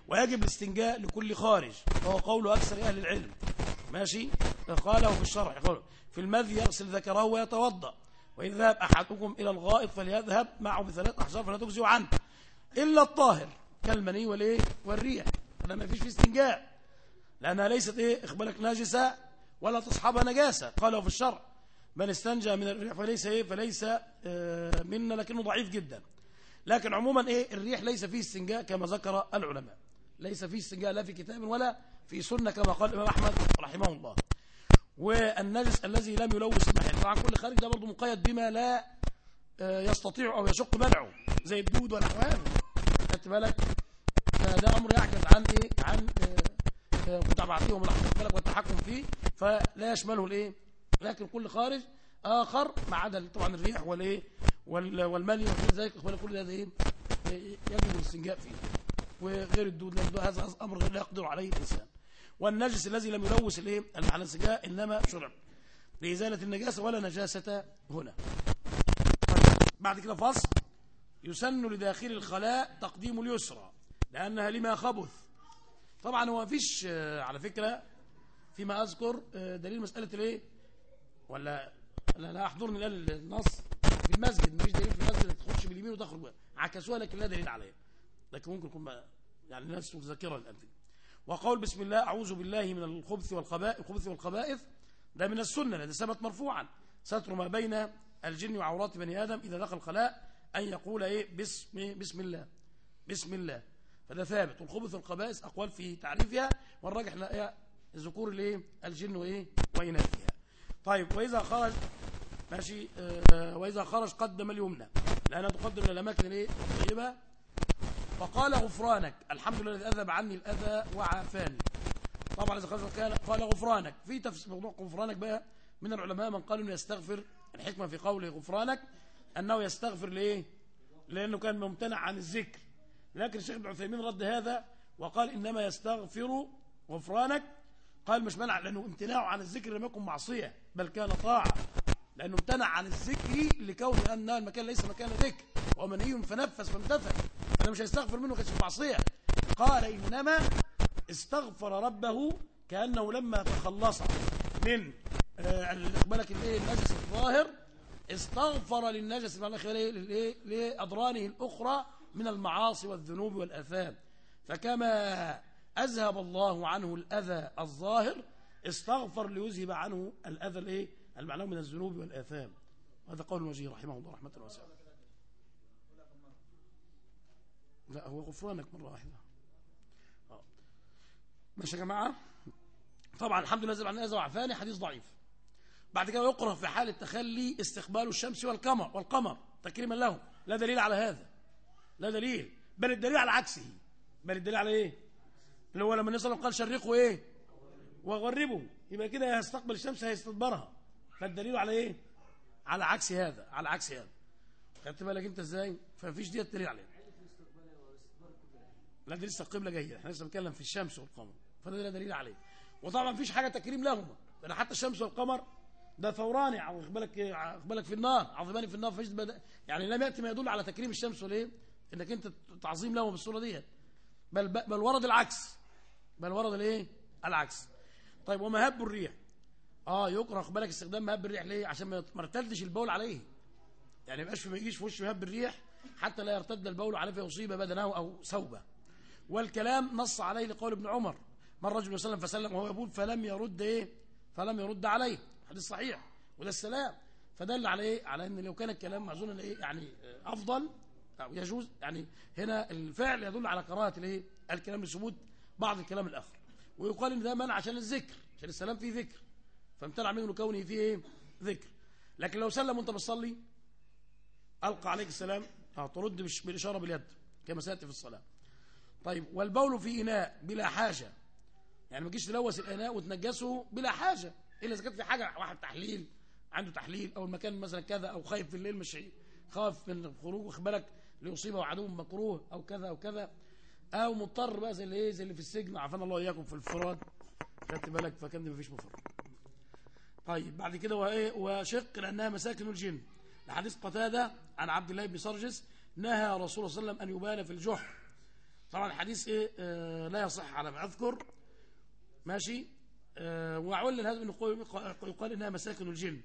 ويجب الاستنجاء لكل خارج. وهو قول أكثر أهل العلم. ماشي؟ قاله في الشرع في المذي يغسل ذكره ويتوضأ. وإن ذهب أحدكم إلى الغائط فليذهب معه بثلاث أحجار فلا تجزي عنه. إلا الطاهر كالمني والإيه؟ والريح. هذا ما فيش فيه استنجاء. لأنها ليست إيه؟ إخبالك ناجسة. ولا تصحبها نجاسة. قالوا في الشرع. من استنجى من الريح فليس إيه؟ فليس آه منا لكنه ضعيف جدا. لكن عموما إيه؟ الريح ليس فيه استنجاء كما ذكر العلماء. ليس فيه استنجاء لا في كتاب ولا في سنة كما قال الإمام أحمد رحمه الله. والنجس الذي لم يلوث المحل طبعا كل خارج ده برضه مقيد بما لا آه، يستطيع أو يشق منعه زي الدود ونحوه خدت بالك؟ فده أمر يعجز عن إيه؟ عن كنت بعطيهم بالك والتحكم فيه فلا يشمله الإيه؟ لكن كل خارج آخر ما عدا طبعا الريح والإيه؟ والمني وكل ذلك كل هذا إيه؟ يجب الاستنجاء فيه. وغير الدود لأن هذا أمر لا يقدر عليه الإنسان. والنجس الذي لم يلوث الإيه؟ الانسجاء إنما شرب. لإزالة النجاسة ولا نجاسة هنا. بعد كده فصل. يسن لداخل الخلاء تقديم اليسرى لأنها لما خبث. طبعا هو فيش آه، على فكرة فيما أذكر آه، دليل مسألة الإيه؟ ولا لا لا احضرني النص. في المسجد مفيش دليل في المسجد تخش باليمين وتخرج عكسوها لكن لا دليل عليها لكن ممكن يكون يعني الناس متذكرة الآن. وقول بسم الله أعوذ بالله من الخبث والخبائث الخبث والخبائث. ده من السنة ده ثبت مرفوعا. ستر ما بين الجن وعورات بني آدم إذا دخل الخلاء أن يقول إيه؟ بسم, بسم الله بسم الله. فده ثابت. والخبث والخبائث أقوال في تعريفها والراجح لا ذكور الإيه؟ الجن وإيه؟ وإناثها. طيب وإذا خرج ماشي آه وإذا خرج قدم اليمنى. لأنها تقدم الأماكن الإيه؟ الطيبة. فقال غفرانك. الحمد لله الذي أذهب عني الأذى وعافاني. طبعا إذا كان قال غفرانك. في تفسير موضوع غفرانك بقى. من العلماء من قال إنه يستغفر الحكمة في قوله غفرانك أنه يستغفر ليه لأنه كان ممتنع عن الذكر. لكن الشيخ ابن عثيمين رد هذا وقال إنما يستغفر غفرانك قال مش منع لأنه امتناعه عن الذكر لم يكن معصية بل كان طاعة لأنه امتنع عن الذكر لكون أن المكان ليس مكان ذكر ومنهي فنفس فانتفع أنا مش هيستغفر منه كانش معصية قال إنما استغفر ربه كأنه لما تخلص من بالك آه، الايه النجس الظاهر استغفر للنجس لأضرانه الأخرى من المعاصي والذنوب والأثام. فكما أذهب الله عنه الأذى الظاهر استغفر ليذهب عنه الأذى الإيه؟ من الذنوب والآثام. هذا قول وجيه رحمه الله رحمة واسعة. لا هو غفرانك مرة واحدة. آه. ماشي يا جماعة؟ طبعا الحمد لله عن هذا وعفاني حديث ضعيف. بعد كده يقرأ في حال التخلي استقبال الشمس والقمر والقمر تكريما له لا دليل على هذا. لا دليل. بل الدليل على عكسه. بل الدليل على إيه؟ اللي هو لما النبي صلى الله عليه وسلم قال شرقوا إيه؟ وغربوا. يبقى كده هيستقبل الشمس هيستدبرها. فالدليل على إيه؟ على عكس هذا على عكس هذا. خدت بالك أنت إزاي؟ فمفيش دي دليل عليه لا دي لسه القبله جاية إحنا لسه بنتكلم في الشمس والقمر. فده دليل عليه. وطبعا مفيش حاجة تكريم لهما. لأن حتى الشمس والقمر ده ثوراني واخد بالك واخد بالك في النار. عظيمان في النار. فيش يعني لم يأتي ما يدل على تكريم الشمس وليه انك انت تعظيم لهم بالصورة ديت. بل بل ورد العكس. بل ورد الايه؟ العكس. طيب ومهب الريح؟ آه يكره بالك استخدام مهب الريح ليه؟ عشان ما يرتدش البول عليه. يعني ما يبقاش ما يجيش في وش مهب الريح حتى لا يرتد البول عليه فيصيب بدنه أو ثوبه. والكلام نص عليه لقول ابن عمر. مر رجل وسلم فسلم وهو يقول فلم يرد إيه؟ فلم يرد عليه. حديث صحيح. وده السلام. فدل على إيه؟ على إن لو كان الكلام معزونا إيه يعني أفضل. أو يجوز؟ يعني هنا الفعل يدل على كراهه الإيه؟ الكلام بثبوت بعض الكلام الآخر. ويقال إن ده منع عشان الذكر عشان السلام فيه ذكر. فامتنع منه كونه فيه إيه؟ ذكر. لكن لو سلم وأنت بتصلي ألقى عليك السلام آه ترد بالإشارة باليد كما سيأتي في الصلاة. طيب والبول في إناء بلا حاجة. يعني ما تجيش تلوث الإناء وتنجسه بلا حاجة. إلا إذا كانت في حاجة واحد تحليل عنده تحليل أو المكان مثلا كذا أو خايف في الليل مش خاف من الخروج واخد بالك؟ ليصيبه عدو مكروه أو كذا أو كذا أو مضطر بقى زي اللي إيه زي اللي في السجن عافانا الله اياكم في الفراد. خدت بالك؟ فكان مفيش مفر. طيب بعد كده وايه وشق لأنها مساكن الجن. لحديث قتادة عن عبد الله بن سرجس نهى رسول الله صلى الله عليه وسلم أن يبال في الجحر. طبعا الحديث إيه؟ آه لا يصح على ما أذكر. ماشي؟ آه وعل هذا إنه يقال إنها مساكن الجن.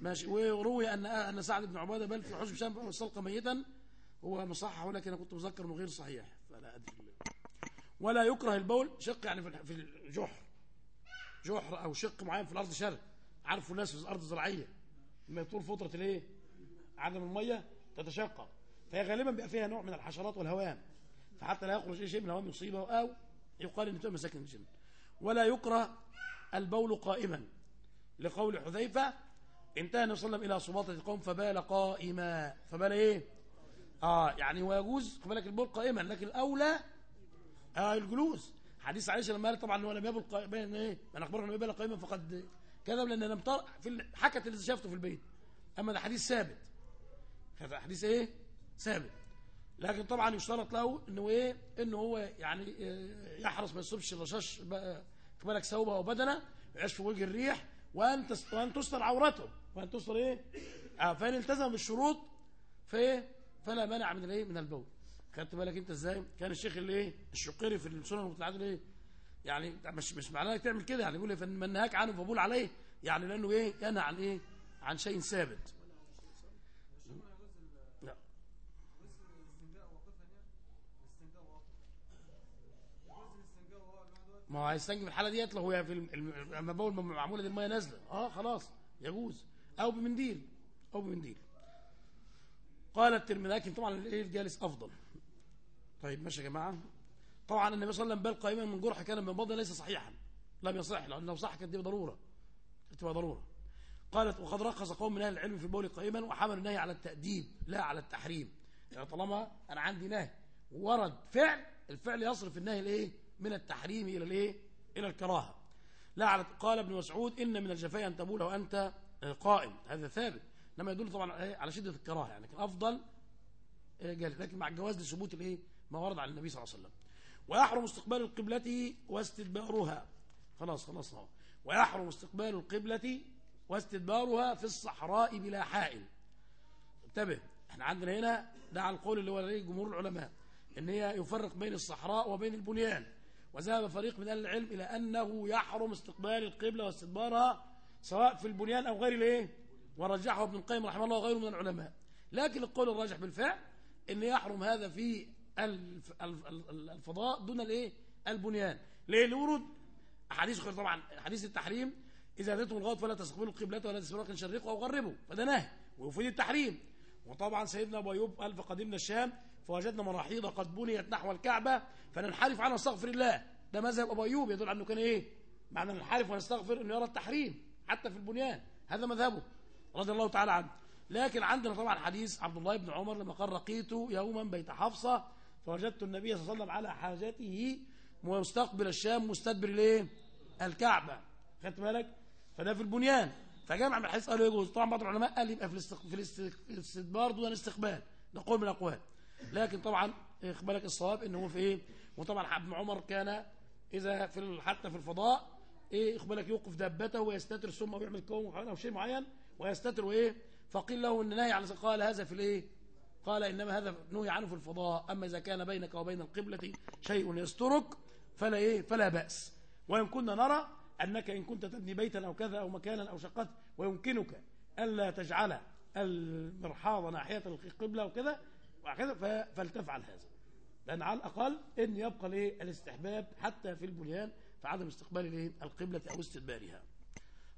ماشي؟ وروي ان أن سعد بن عبادة بل في حجب شام وسلق ميتا. هو مصحح ولكن أنا كنت مذكر انه غير صحيح فلا أدري. ولا يكره البول شق يعني في الجحر. جحر أو شق معين في الأرض شرق عارفوا الناس في الأرض الزراعيه لما طول فترة الايه عدم المية تتشقق فهي غالبا بيبقى فيها نوع من الحشرات والهوام. فحتى لا يخرج شيء من الهوام يصيبه أو يقال ان تبقى مساكن الجن. ولا يكره البول قائما. لقول حذيفة انتهى النبي صلى الله عليه وسلم إلى صباطة القوم فبال قائما. فبال إيه؟ آه يعني ويجوز خد بالك البول قائما لكن الأولى آه الجلوس. حديث عائشه لما قال طبعا هو لم يبل قائما إيه؟ من اخبرنا إنه يبل قائما فقد كذب لأن لم تر في حكت اللي شافته في البيت. أما ده حديث ثابت. حديث إيه؟ ثابت. لكن طبعا يشترط له إنه إيه؟ إنه هو يعني آه، يحرص ما يصيبش الرشاش بالك ثوبه أو بدنه يعيش في وجه الريح وأن وأن تستر عورته. وأن تستر إيه؟ آه فإن التزم بالشروط فإيه؟ فلا مانع من الايه؟ من البول. خدت بالك انت إزاي؟ كان الشيخ اللي إيه؟ الشقيري في السنن المتعدده إيه يعني مش مش معناه إنك تعمل كده. يعني بيقول من نهاك عنه فبول عليه. يعني لأنه إيه؟ ينهى عن إيه؟ عن شيء ثابت. ما هو هيستنجي في الحالة ديت هو في لما بول معمولة دي المية نازلة. آه خلاص. يجوز. أو بمنديل. أو بمنديل. قال الترمذي لكن طبعا الإيه الجالس أفضل. طيب ماشي يا جماعة. طبعا النبي صلى الله عليه وسلم بال قائما من جرح كان من بطن ليس صحيحا. لم يصح لأنه لو صح كانت دي ضرورة. تبقى ضرورة. قالت وقد رخص قوم من أهل العلم في البول قائما وحملوا النهي على التأديب لا على التحريم. يعني طالما أنا عندي نهي ورد فعل الفعل يصرف النهي الايه من التحريم إلى الإيه؟ إلى الكراهة. لا على قال ابن مسعود إن من الجفاء أن تبول وأنت قائم. هذا ثابت. انما يدل طبعا إيه؟ على شدة الكراهة يعني لكن إيه؟ جالس لكن مع الجواز لثبوت الإيه؟ ما ورد عن النبي صلى الله عليه وسلم. ويحرم استقبال القبلة واستدبارها. خلاص خلاص اهو ويحرم استقبال القبلة واستدبارها في الصحراء بلا حائل. انتبه إحنا عندنا هنا ده على القول اللي هو جمهور العلماء إن هي يفرق بين الصحراء وبين البنيان. وذهب فريق من أهل العلم إلى أنه يحرم استقبال القبلة واستدبارها سواء في البنيان أو غير الإيه؟ ورجحه ابن القيم رحمه الله وغيره من العلماء. لكن القول الراجح بالفعل إن يحرم هذا في الفضاء دون الإيه؟ البنيان. ليه؟ لورد أحاديث طبعا. حديث التحريم إذا اتيتم الغائط فلا تستقبلوا القبلة ولا تستقبلوا شرقوا أو غربوا. فده نهي. ويفيد التحريم. وطبعا سيدنا أبو أيوب قال فقدمنا الشام فوجدنا مراحيض قد بنيت نحو الكعبة فننحرف عنها نستغفر الله. ده مذهب أبو أيوب يدل على أنه كان إيه؟ معنى ننحرف ونستغفر إنه يرى التحريم حتى في البنيان. هذا مذهبه. رضي الله تعالى عنه. لكن عندنا طبعا حديث عبد الله بن عمر لما قال رقيت يوما بيت حفصة فوجدت النبي صلى الله عليه وسلم على حاجته مستقبل الشام مستدبر الايه الكعبة. خدت بالك؟ فده في البنيان. فجمع من الحديث قالوا يجوز طبعا بعض العلماء قال يبقى في الاستدبار دون الاستقبال. ده قول من الأقوال. لكن طبعا بالك الصواب ان هو في إيه؟ وطبعا ابن عمر كان إذا في حتى في الفضاء إيه بالك يوقف دابته ويستتر ثم ويعمل كوم أو شيء معين. ويستتر وايه فقيل له إن نهي على قال هذا في الإيه؟ قال إنما هذا نهي عنه في الفضاء. أما إذا كان بينك وبين القبلة شيء يسترك فلا إيه؟ فلا بأس. وإن كنا نرى أنك إن كنت تبني بيتا أو كذا أو مكانا أو شقة ويمكنك ألا تجعل المرحاض ناحية القبلة وكذا وكذا فلتفعل هذا. لأن على الأقل أن يبقى الاستحباب حتى في البنيان في عدم استقبال القبلة أو استدبارها.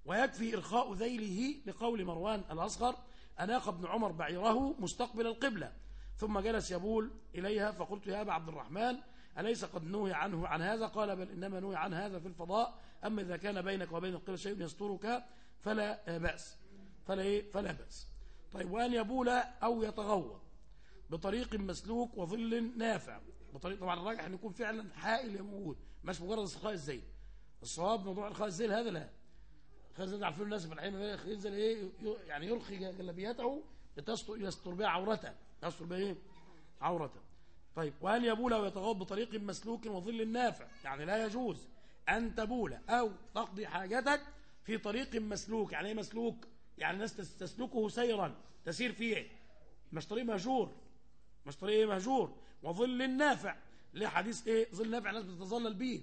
ويكفي إرخاء ذيله لقول مروان الأصغر أناق ابن عمر بعيره مستقبل القبلة. ثم جلس يبول إليها فقلت يا أبا عبد الرحمن أليس قد نهي عنه عن هذا؟ قال بل إنما نهي عن هذا في الفضاء أما إذا كان بينك وبين القبلة شيء يسترك فلا بأس. فلا, إيه؟ فلا بأس. طيب وأن يبول أو يتغوط بطريق مسلوك وظل نافع. بطريق طبعا الراجح أن يكون فعلا حائل موجود مش مجرد استخاء الزيل الصواب موضوع الخاء الزيل هذا لا. زي عارفين الناس في الحين ينزل إيه يعني يرخي جلبيته يستر بها عورته يستر بها إيه؟ عورته طيب وهل يبول أو يتغوط بطريق مسلوك وظل نافع. يعني لا يجوز أن تبول أو تقضي حاجتك في طريق مسلوك. يعني إيه مسلوك؟ يعني الناس تسلكه سيرا. تسير فيه. مش طريق مهجور. مش طريق مهجور. وظل نافع. ليه حديث إيه؟ ظل نافع الناس بتتظلل به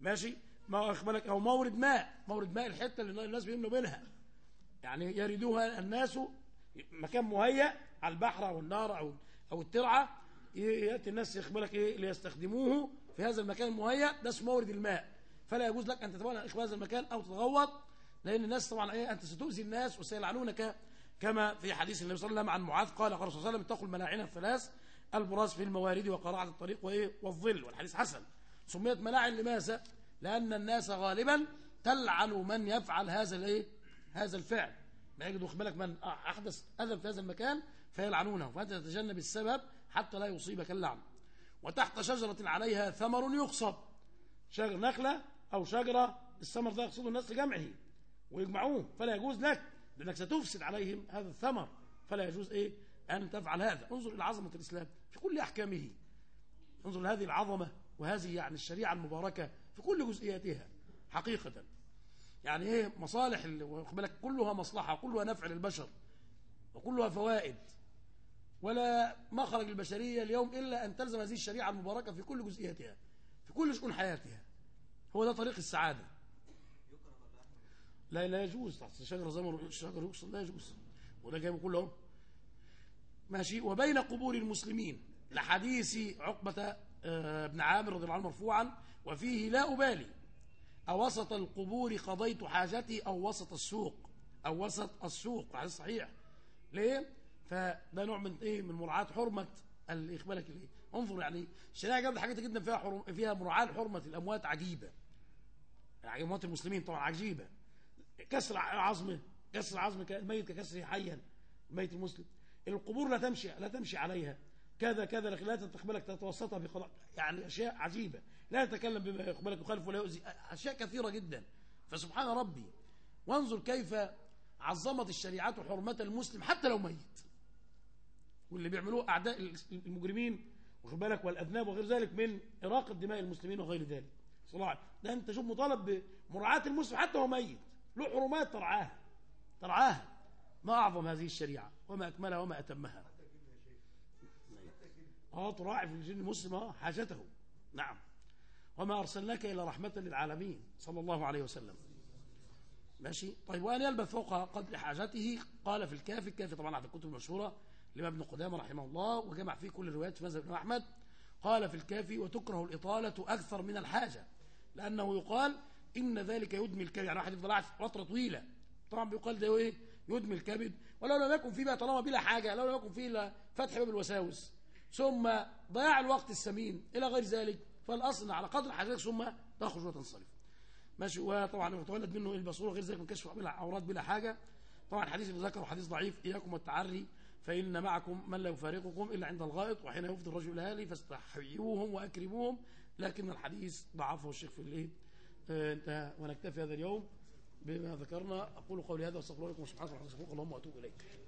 ماشي؟ ما اخبرك أو مورد ماء. مورد ماء الحتة اللي الناس بيمنوا منها. يعني يريدوها الناس مكان مهيأ على البحر أو النار أو أو الترعة يأتي الناس يخبرك إيه؟ ليستخدموه في هذا المكان المهيأ. ده اسمه مورد الماء. فلا يجوز لك أن تتولى أخبار هذا المكان أو تتغوط لأن الناس طبعا إيه؟ أنت ستؤذي الناس وسيلعنونك. كما في حديث النبي صلى الله عليه وسلم عن معاذ قال قال صلى الله عليه وسلم اتقوا الملاعين الثلاث البراز في الموارد وقراعه الطريق وإيه؟ والظل والحديث حسن. سميت ملاعن لماذا؟ لأن الناس غالبا تلعن من يفعل هذا الإيه؟ هذا الفعل. ما يجد بالك من أحدث أذى في هذا المكان فيلعنونه. فأنت تتجنب السبب حتى لا يصيبك اللعن. وتحت شجرة عليها ثمر يقصد شجر نخلة أو شجرة الثمر ده يقصد الناس لجمعه ويجمعوه. فلا يجوز لك لأنك ستفسد عليهم هذا الثمر. فلا يجوز إيه؟ أن تفعل هذا. انظر إلى عظمة الإسلام في كل أحكامه. انظر لهذه العظمة وهذه يعني الشريعة المباركة في كل جزئياتها حقيقة. يعني إيه مصالح بالك كلها مصلحة كلها نفع للبشر وكلها فوائد. ولا مخرج البشرية اليوم إلا أن تلزم هذه الشريعة المباركة في كل جزئياتها في كل شؤون حياتها. هو ده طريق السعادة. لا لا يجوز. تحت شجرة زمر الشجر يقصد لا يجوز. وده جايبه كله ماشي. وبين قبور المسلمين لحديث عقبة آه، ابن عامر رضي الله عنه مرفوعا وفيه لا أبالي. أوسط القبور قضيت حاجتي أو وسط السوق؟ أو وسط السوق على الصحيح ليه؟ فده نوع من إيه؟ من مراعاة حرمة بالك ليه انظر يعني الشريعة جابت حاجات جدا فيها حرم فيها مراعاة حرمة الأموات عجيبة. يعني أموات المسلمين طبعا عجيبة. كسر عظمه كسر عظم الميت ككسره حيا الميت المسلم. القبور لا تمشي لا تمشي عليها. كذا كذا لا تقبلك تتوسطها بقضاء يعني أشياء عجيبة. لا يتكلم بما يقبلك يخالف ولا يؤذي. أشياء كثيرة جدا. فسبحان ربي وانظر كيف عظمت الشريعة حرمة المسلم حتى لو ميت. واللي بيعملوه أعداء المجرمين واخد بالك والأذناب وغير ذلك من إراقة دماء المسلمين وغير ذلك. صلاح ده أنت شوف مطالب بمراعاة المسلم حتى هو ميت. له حرمات ترعاها. ترعاها. ما أعظم هذه الشريعة. وما أكملها وما أتمها. أه تراعي في الجن المسلم أه حاجته. نعم. وما أرسلناك إلى رحمة للعالمين صلى الله عليه وسلم. ماشي؟ طيب وأن يلبث فوق قدر حاجته قال في الكافي الكافي طبعا على الكتب المشهورة لما ابن قدامة رحمه الله وجمع فيه كل الروايات في مذهب أحمد. قال في الكافي وتكره الإطالة أكثر من الحاجة لأنه يقال إن ذلك يدمي الكبد. يعني واحد يفضل فترة طويلة. طبعا بيقال ده إيه؟ يدمي الكبد. ولو لم يكن فيه بقى طالما بلا حاجة لو لم يكن فيه فتح باب الوساوس ثم ضياع الوقت الثمين إلى غير ذلك فالأصل على قدر حاجتك ثم تخرج وتنصرف. ماشي. وطبعا يتولد منه البصور غير ذلك من كشف عورات بلا حاجة. طبعا الحديث اللي ذكره حديث ضعيف. إياكم والتعري فإن معكم من لا يفارقكم إلا عند الغائط وحين يفضي الرجل الأهلي فاستحيوهم وأكرموهم. لكن الحديث ضعفه الشيخ في الليل آه، انتهى ونكتفي هذا اليوم بما ذكرنا. أقول قولي هذا وأستغفر لكم سبحانه وتعالى. اللهم وأتوب إليك.